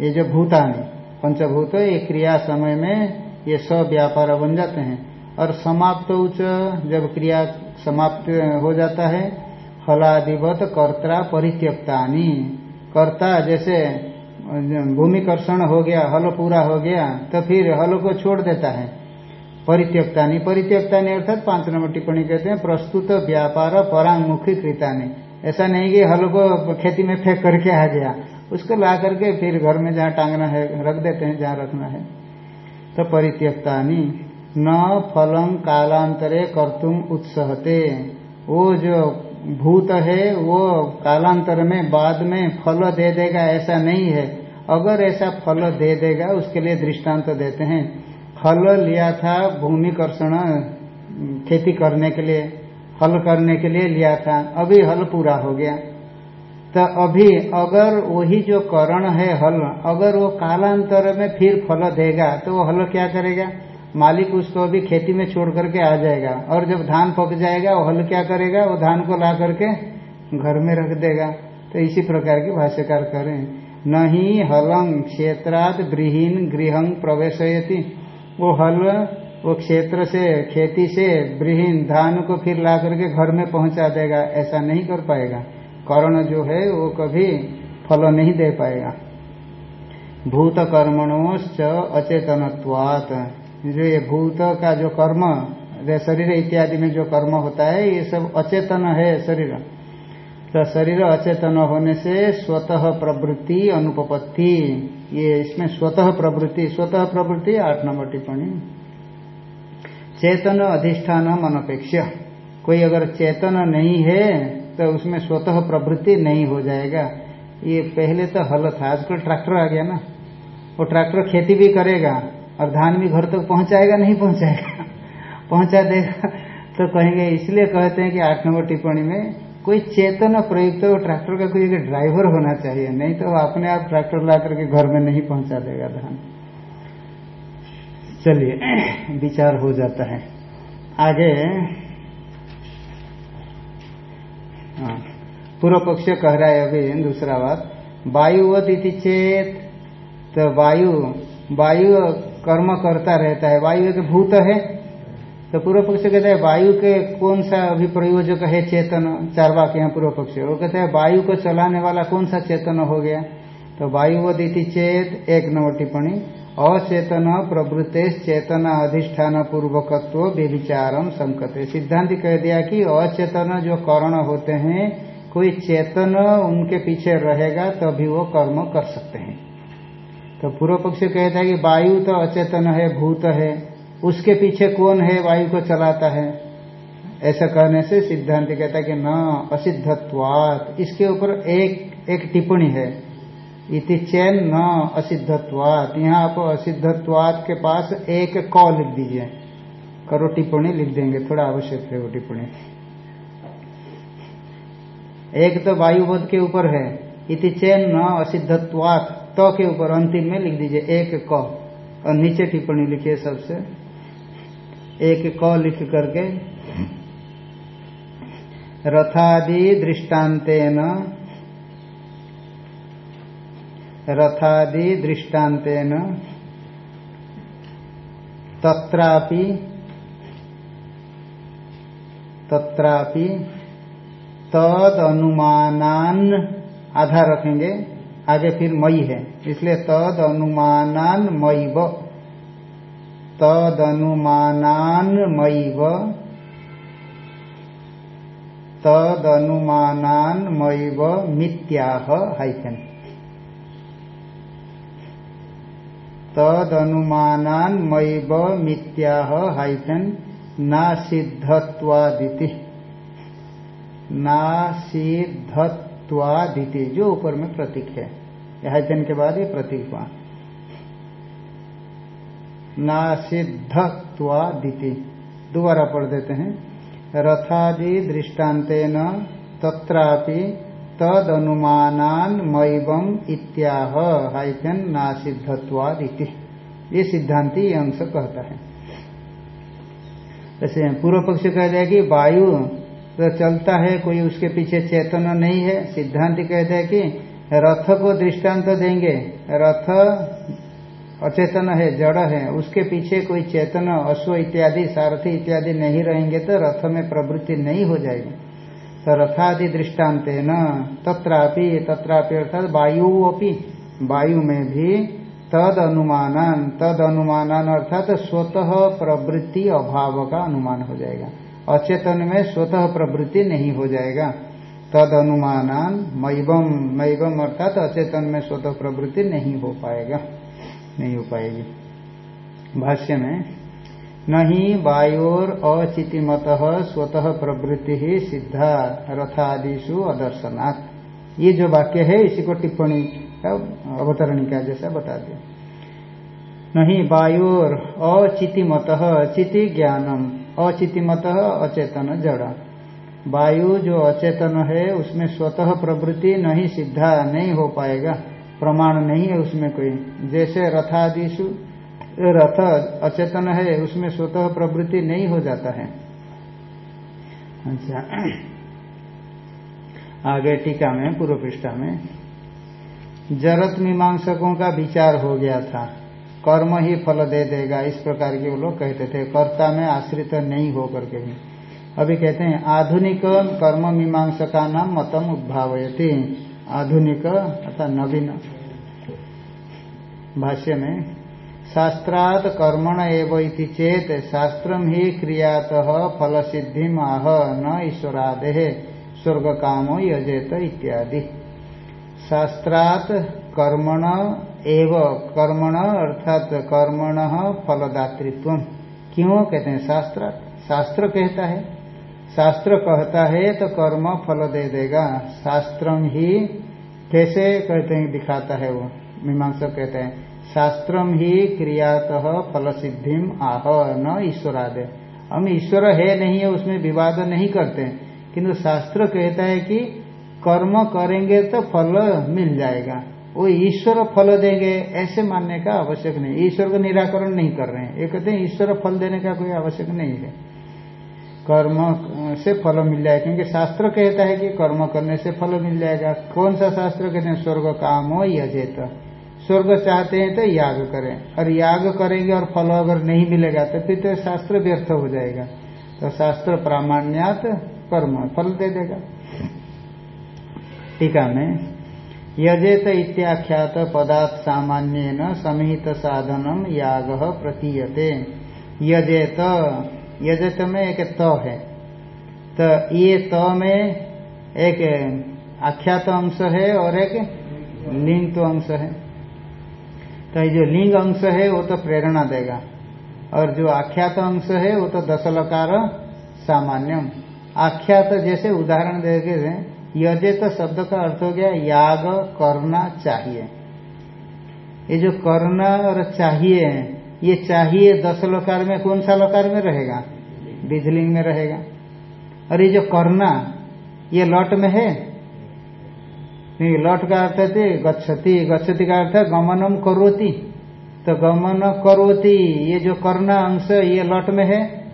ये जो भूतानी, पंचभूत, ये क्रिया समय में ये सब व्यापार बन जाते हैं। और समाप्त उच्च, जब क्रिया समाप्त हो जाता है, फलादिवत कर्ता परित्यक्तानी। कर्ता जैसे भूमिकर्षण हो गया, हल पूरा हो गया तो फिर हल को छोड़ देता है। परित्यक्तानी परित्यक्तानी अर्थात पाँच नंबर टिप्पणी कहते हैं, प्रस्तुत व्यापार परांगमुखी कृतानी। ऐसा नहीं कि हल को खेती में फेंक करके आ गया। उसको ला करके फिर घर में जहाँ टांगना है, रख देते हैं, जहाँ रखना है। तो परित्यक्तानी न फलम कालांतरे कर्तुम उत्सहते। वो जो भूत है, वो कालांतर में, बाद में फल दे देगा, ऐसा नहीं है। अगर ऐसा फल दे देगा, उसके लिए दृष्टांत तो देते हैं। फल लिया था भूमिकर्षण खेती करने के लिए, हल करने के लिए लिया था। अभी हल पूरा हो गया। तो अभी अगर वही जो करण है हल, अगर वो कालांतर में फिर फल देगा तो वो हल क्या करेगा? मालिक उसको अभी खेती में छोड़ करके आ जाएगा। और जब धान पक जाएगा, वो हल क्या करेगा? वो धान को ला करके घर में रख देगा। तो इसी प्रकार की भाष्यकार करें न ही हलंग क्षेत्रात ब्रीहीन गृह प्रवेशयति। वो हल, वो क्षेत्र से, खेती से ब्रीहीन धान को फिर ला करके घर में पहुँचा देगा, ऐसा नहीं कर पाएगा। कर्ण जो है, वो कभी फल नहीं दे पाएगा। भूत कर्मणोश्च अचेतनत्वात। जो ये भूत का जो कर्म शरीर इत्यादि में जो कर्म होता है, ये सब अचेतन है शरीर। तो शरीर अचेतन होने से स्वतः प्रवृत्ति, अनुपपत्ति, ये इसमें स्वतः प्रवृत्ति स्वतः प्रवृत्ति, आठ नंबर टिप्पणी। चेतन अधिष्ठान अनपेक्ष कोई अगर चेतन नहीं है तो उसमें स्वतः प्रवृत्ति नहीं हो जाएगा। ये पहले तो हल था आजकल ट्रैक्टर आ गया ना। वो ट्रैक्टर खेती भी करेगा और धान भी घर तक तो पहुंचाएगा, नहीं पहुंचाएगा। पहुँचा देगा। तो कहेंगे, इसलिए कहते हैं कि आठ नंबर टिप्पणी में कोई चेतन प्रयुक्त तो ट्रैक्टर का कोई ड्राइवर होना चाहिए नहीं तो अपने आप ट्रैक्टर ला करके घर में नहीं पहुँचा देगा धान। चलिए [clears throat] विचार हो जाता है। आगे हाँ, पूर्व पक्ष कह रहा है अभी दूसरा बात। वायुवत इति चेत। तो वायु वायु कर्म करता रहता है। वायु एक भूत है। तो पूर्व पक्ष कहता है, वायु के कौन सा अभी प्रयोजक है चेतन? चार वाक्य यहाँ पूर्व पक्ष। वो कहते हैं, वायु को चलाने वाला कौन सा चेतन हो गया? तो वायुवत इति चेत, एक नंबर टिप्पणी। अचेतन प्रवृत्ते चेतन अधिष्ठान पूर्वकत्व व्यभिचारम संकते। सिद्धांत कह दिया कि अचेतन जो कर्ण होते हैं, कोई चेतन उनके पीछे रहेगा, तभी वो कर्म कर सकते हैं। तो पूर्व पक्ष कहता है कि वायु तो अचेतन है, भूत है। उसके पीछे कौन है? वायु को चलाता है। ऐसा कहने से सिद्धांत कहता है कि न, असिद्धत्वात। इसके ऊपर एक एक टिप्पणी है। इति चैन न असिद्धत्वात। यहाँ आप असिद्धत्वात के पास एक क लिख दीजिए। करो टिप्पणी, लिख देंगे। थोड़ा आवश्यक है वो टिप्पणी। एक तो वायुबोध के ऊपर है। इति चैन न असिद्धत्वात। तो के ऊपर, अंतिम में लिख दीजिए एक क। और नीचे टिप्पणी लिखिए सबसे। एक क लिख करके। रथादि दृष्टान्तेन। रथादि दृष्टान्तेन। तत्रापि। तत्रापि। तद अनुमानान आधार रखेंगे, आगे फिर मई है। इसलिए तद अनुमानान मई तद अनुमानान मई व तद अनुमानान मई हाइफेन तद अनुमानान मैव मित्याह हाइफन ना सिद्धत्वादिति ना सिद्धत्वादिति जो ऊपर में प्रतीक है। हाइफन के बाद ये प्रतीक हुआ। ना दोबारा पढ़ देते हैं। रथादि दृष्टान्तेन तत्रापि तद अनुमानान इत्याह हाइफन नासिद्धत्वाद ये सिद्धांति ये अंश कहता है। जैसे पूर्व पक्ष कह दिया कि वायु तो चलता है, कोई उसके पीछे चेतन नहीं है। सिद्धांत कहते हैं कि रथ को दृष्टांत देंगे। रथ अचेतन है, जड़ है, उसके पीछे कोई चेतन, अश्व इत्यादि, सारथी इत्यादि नहीं रहेंगे तो रथ में प्रवृत्ति नहीं हो जाएगी। तो रथादि दृष्टांत न, तत्रापि तत्रापि अर्थात वायु अपनी वायु में भी तद अनुमान तद अनुमान अर्थात स्वतः प्रवृत्ति अभाव का अनुमान हो जाएगा। अचेतन में स्वतः प्रवृत्ति नहीं हो जाएगा। तद अनुमान मैबम मैबम अर्थात अचेतन में स्वतः प्रवृत्ति नहीं हो पाएगा। नहीं हो पाएगी। भाष्य में नहीं वायोर अचितिमत स्वतः प्रवृत्ति ही सिद्धा रथादिशु अदर्शनाथ ये जो वाक्य है, इसी को टिप्पणी का अवतरणिका जैसा बता दिया। नहीं वायोर अचितिमत चिति ज्ञानम अचितिमत अचेतन जड़। वायु जो अचेतन है, उसमें स्वतः प्रवृत्ति नहीं सिद्धा नहीं हो पाएगा। प्रमाण नहीं है उसमें कोई। जैसे रथादिशु रथ अचेतन है, उसमें स्वतः प्रवृत्ति नहीं हो जाता है। अच्छा। आगे टीका में, पूर्व पृष्ठा में। जरत मीमांसकों का विचार हो गया था। कर्म ही फल दे देगा, इस प्रकार के वो लोग कहते थे। कर्ता में आश्रित नहीं हो करके भी। अभी कहते हैं, आधुनिक कर्म मीमांसका नाम मतम उद्भावयती। आधुनिक अर्थात नवीन भाष्य में, शास्त्रात कर्मण एवं चेत शास्त्र ही क्रियात फल सिद्धि आह न ईश्वरादे स्वर्ग कामो यजेत इत्यादि। शास्त्रात कर्मण एव, कर्मण अर्थात कर्मण फलदातृत्व क्यों? कहते हैं शास्त्र शास्त्र कहता है शास्त्र कहता है तो कर्म फल दे देगा। शास्त्र ही कैसे कहते हैं, दिखाता है वो, मीमांसा कहते हैं। शास्त्र ही क्रियात फल सिद्धि आह, न ईश्वरादे। हम ईश्वर है नहीं है उसमें विवाद नहीं करते। किंतु शास्त्र कहता है कि कर्म करेंगे तो फल मिल जाएगा। वो ईश्वर फल देंगे, ऐसे मानने का आवश्यक नहीं। ईश्वर का निराकरण नहीं कर रहे हैं। ये कहते हैं, ईश्वर फल देने का कोई आवश्यक नहीं है। कर्म से फल मिल जाएगा क्योंकि शास्त्र कहता है कि कर्म करने से फल मिल जाएगा। कौन सा शास्त्र कहते हैं? स्वर्ग काम हो यजेत। स्वर्ग चाहते हैं तो याग करें। और याग करेंगे और फल अगर नहीं मिलेगा तो फिर तो शास्त्र व्यर्थ हो जाएगा। तो शास्त्र प्रामाण्यात कर्म फल दे देगा। टीका में। यजेत इत्याख्यात पदार्थ सामान्य न समिहित साधनम याग प्रतीयते। यजेत यजत में एक त है। तो ये त में एक आख्यात तो अंश है और एक लिंग तो अंश है। तो ये जो लिंग अंश है, वो तो प्रेरणा देगा। और जो आख्यात अंश है, वो तो दशलकार सामान्यम। आख्यात जैसे उदाहरण देखे यजेत शब्द का अर्थ हो गया याग करना चाहिए। ये जो करना और चाहिए ये चाहिए दस लकार में कौन सा लोकार में रहेगा? बिजलिंग में रहेगा। और ये जो करना, ये लौट में है? नहीं, लट का अर्थ है गच्छति। गच्छति का अर्थ गमनम करोति। तो गमन करोति, ये जो करना अंश, ये लौट में है?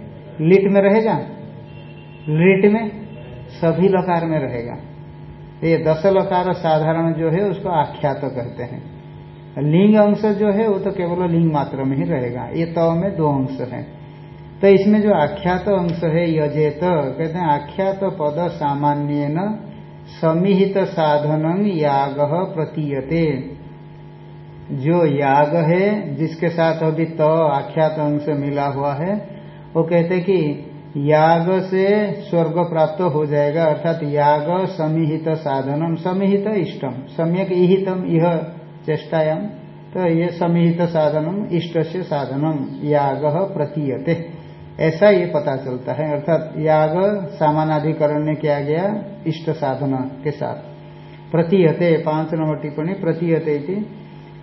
लिट में रहेगा? लिट में सभी लकार में रहेगा। ये दस लकार साधारण जो है, उसको आख्यात तो कहते हैं। लिंग अंश जो है, वो तो केवल लिंग मात्र में ही रहेगा। ये तव में दो अंश है। तो इसमें जो आख्यात तो अंश है, यजेत, कहते हैं, आख्यात तो पद सामान्य न समिहित साधन याग प्रतीयते। जो याग है, जिसके साथ अभी तो आख्यात अंश मिला हुआ है, वो कहते कि याग से स्वर्ग प्राप्त हो जाएगा, अर्थात याग समिहित साधनम, समिहित इष्टम, सम्यक इहितम यह चेष्टायाम तो ये समिहित साधनम इष्ट से साधनम याग प्रतीयते। ऐसा ये पता चलता है, अर्थात याग सामानाधिकरण में किया गया इष्ट साधना के साथ। प्रतीयते, पाँच नंबर टिप्पणी, प्रतीयते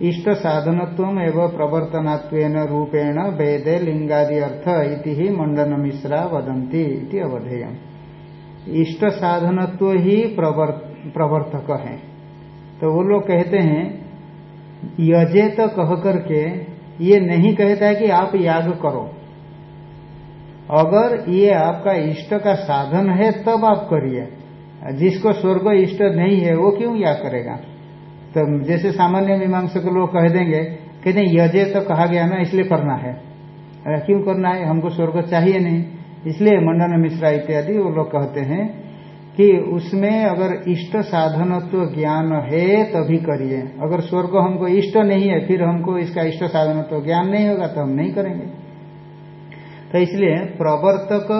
इष्ट साधनत्व एवं प्रवर्तनात्व रूपेण वेदे लिंगादि अर्थ इति ही मंडन मिश्रा वदंती अवधेय इष्ट साधनत्व ही प्रवर्तक है। तो वो लोग कहते हैं यजे तो कह करके ये नहीं कहता है कि आप याग करो। अगर ये आपका इष्ट का साधन है, तब आप करिए। जिसको स्वर्ग इष्ट नहीं है, वो क्यों याग करेगा? तो जैसे सामान्य मीमांसा को लोग कह देंगे, कहते हैं यजे तो कहा गया ना, इसलिए करना है। क्यों करना है? हमको स्वर्ग चाहिए नहीं। इसलिए मंडन मिश्रा इत्यादि वो लोग कहते हैं कि उसमें अगर इष्ट साधनत्व ज्ञान है, तभी करिए। अगर स्वर्ग हमको इष्ट नहीं है, फिर हमको इसका इष्ट साधनत्व ज्ञान नहीं होगा तो हम नहीं करेंगे। तो इसलिए प्रवर्तक,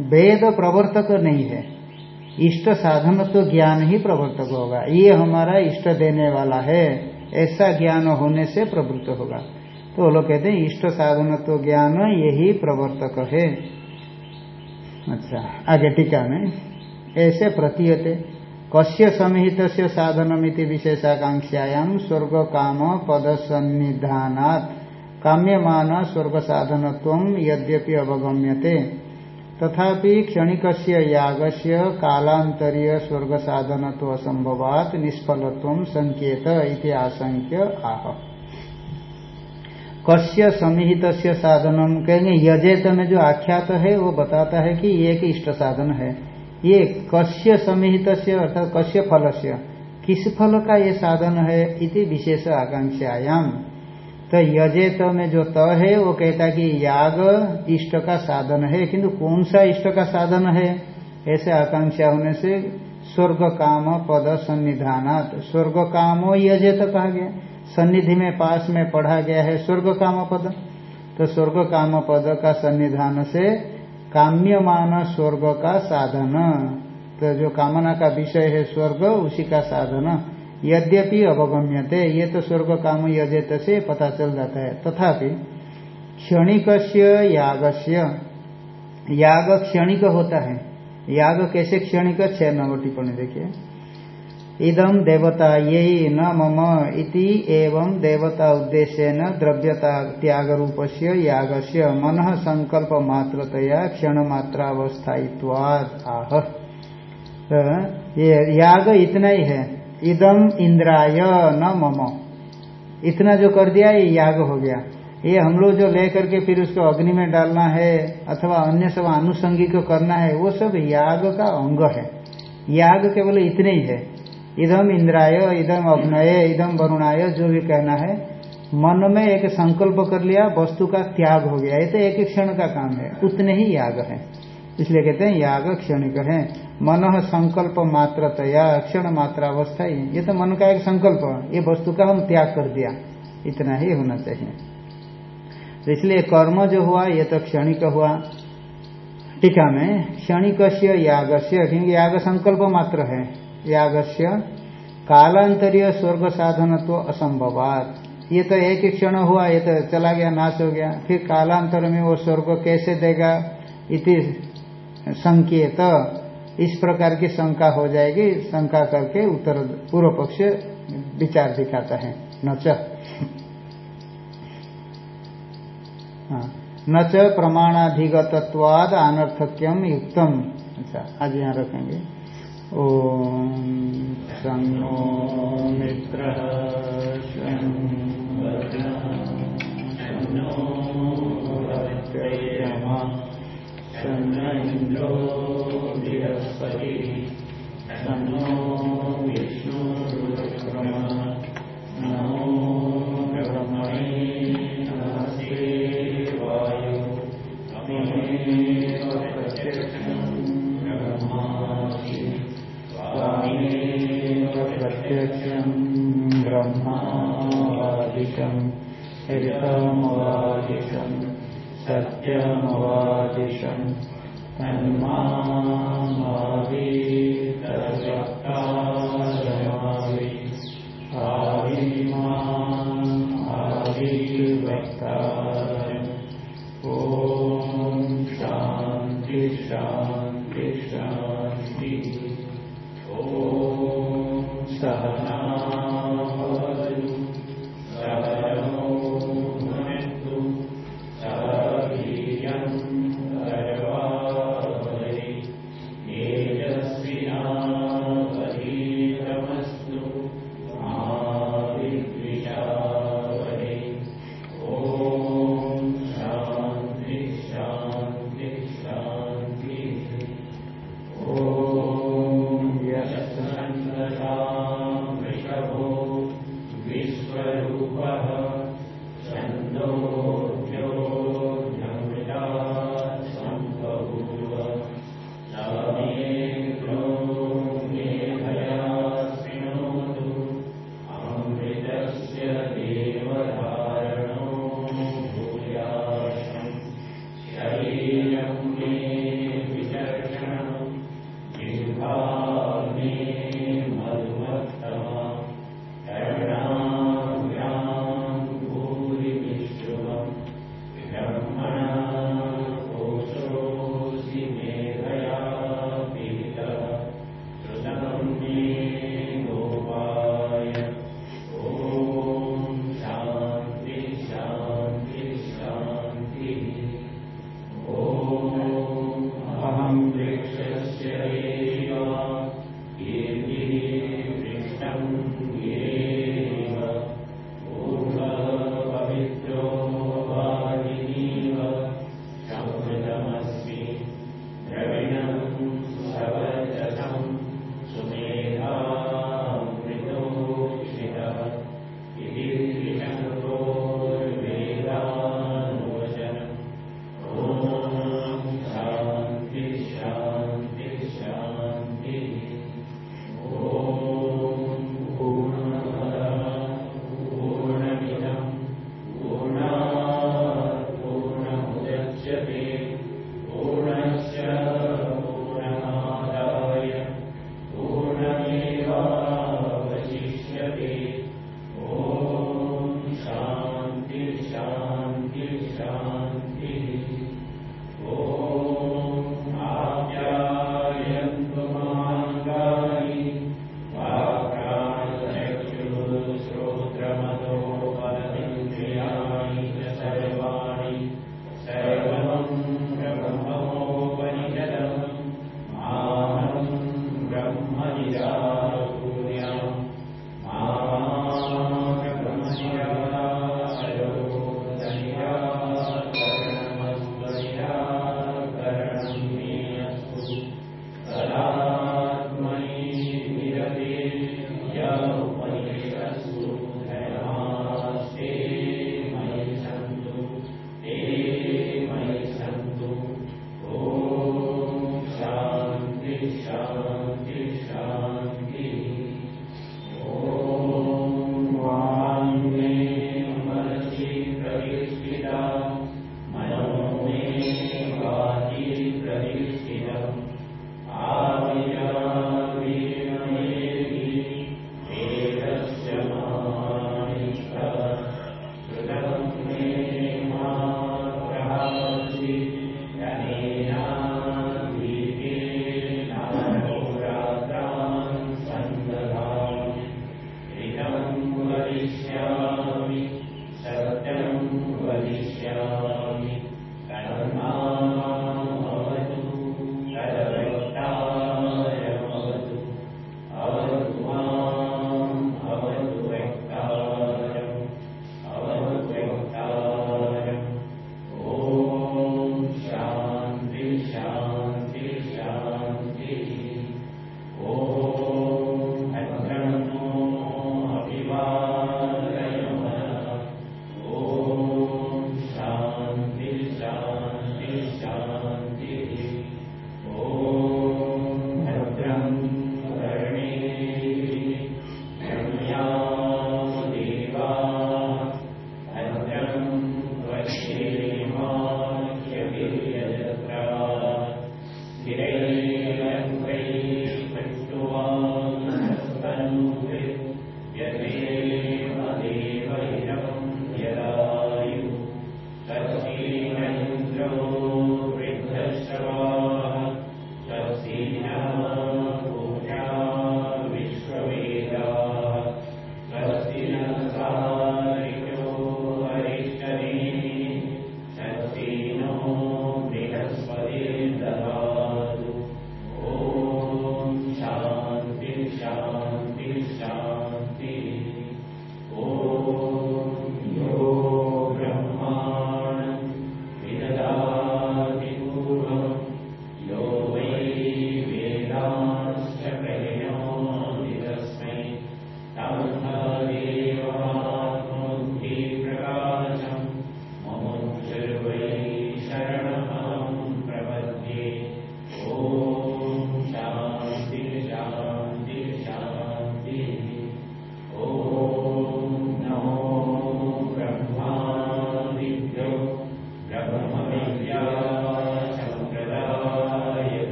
वेद प्रवर्तक नहीं है। इष्ट साधनत्व ज्ञान ही प्रवर्तक होगा। ये हमारा इष्ट देने वाला है। ऐसा ज्ञान होने से प्रवृत्त होगा। तो वो लोग कहते हैं, इष्ट साधनत्व ज्ञान यही प्रवर्तक है। अच्छा आगे टीका में। ऐसे प्रतीयते। कस्य समिहित से साधनमिति विशेषाकांक्षायाम स्वर्ग काम पद सन्निधानात काम्यमान स्वर्ग साधनत्व यद्यपि अवगम्यते। तथापि क्षणिक यागस्य कालांतरीय स्वर्ग साधनत्व संभवात निष्फलत्व संकेत इति आशंक्य आह। कस्य समिहित साधनम कहेंगे यजेत में जो आख्यात है, वो बताता है कि ये एक इष्ट साधन है। ये कश्य समिहित अर्थात कश्य फल किस फल का ये साधन है इति विशेष आकांक्षायाम। तो यजे यजेत में जो त है, वो कहता कि याग इष्ट का साधन है। किंतु कौन सा इष्ट का साधन है? ऐसे आकांक्षा होने से स्वर्ग काम पद सन्निधानात। स्वर्ग कामो यजेत कहा गया। सन्निधि में पास में पढ़ा गया है स्वर्ग काम पद। तो स्वर्ग काम पद का सन्निधान से काम्यमान स्वर्ग का साधन। तो जो कामना का विषय है स्वर्ग, उसी का साधन। यद्यपि अवगम्यते, ये तो स्वर्ग काम यजेत से पता चल जाता है। तथापि क्षणिक यागस्य। याग क्षणिक होता है। याग कैसे क्षणिक? छह नंबर टिप्पणी देखिए। इदम देवता ये न मम इति एवं देवता उद्देश्य न द्रव्यता त्याग रूप से याग से मन संकल्प मात्रतया क्षण मात्रावस्थायित्वाद आह। तो ये याग इतना ही है। इदम इंद्राय न मम। इतना जो कर दिया, ये याग हो गया। ये हम लोग जो ले करके फिर उसको अग्नि में डालना है, अथवा अन्य सब आनुषंगिक करना है, वो सब याग का अंग है। याग केवल इतने ही है। इदम इंद्राय, इदम अग्नय, इदम वरुणाय, जो भी कहना है, मन में एक संकल्प कर लिया, वस्तु का त्याग हो गया। ये तो एक क्षण का काम है, उतने ही याग है। इसलिए कहते हैं, याग क्षणिक है। मन संकल्प मात्रतया, क्षण मात्रावस्था ही। ये तो मन का एक संकल्प ये वस्तु का हम त्याग कर दिया। इतना ही होना चाहिए। तो इसलिए कर्म जो हुआ, ये तो क्षणिक हुआ। टीका में क्षणिक से याग से क्योंकि याग संकल्प मात्र है। याग से कालांतरीय स्वर्ग साधन तो असंभवात। ये तो एक ही क्षण हुआ ये तो चला गया नाश हो गया। फिर कालांतर में वो स्वर्ग कैसे देगा इति संकेत। इस प्रकार की शंका हो जाएगी शंका करके उत्तर पूर्व पक्ष विचार दिखाता है। नच हाँ, न च प्रमाणाधिगतवाद अनर्थक्यम युक्तम। अच्छा आज यहाँ रखेंगे। ओम सन्नो मित्र सन्न इन्द्रो बृहस्पति सन्नो ब्रह्मादिकं हृतमवादिकम् सत्यमवादिशम् तन्मामावि तद्वक्तारमावि आविमाम् आविवक्तारम् ॐ शान्ति।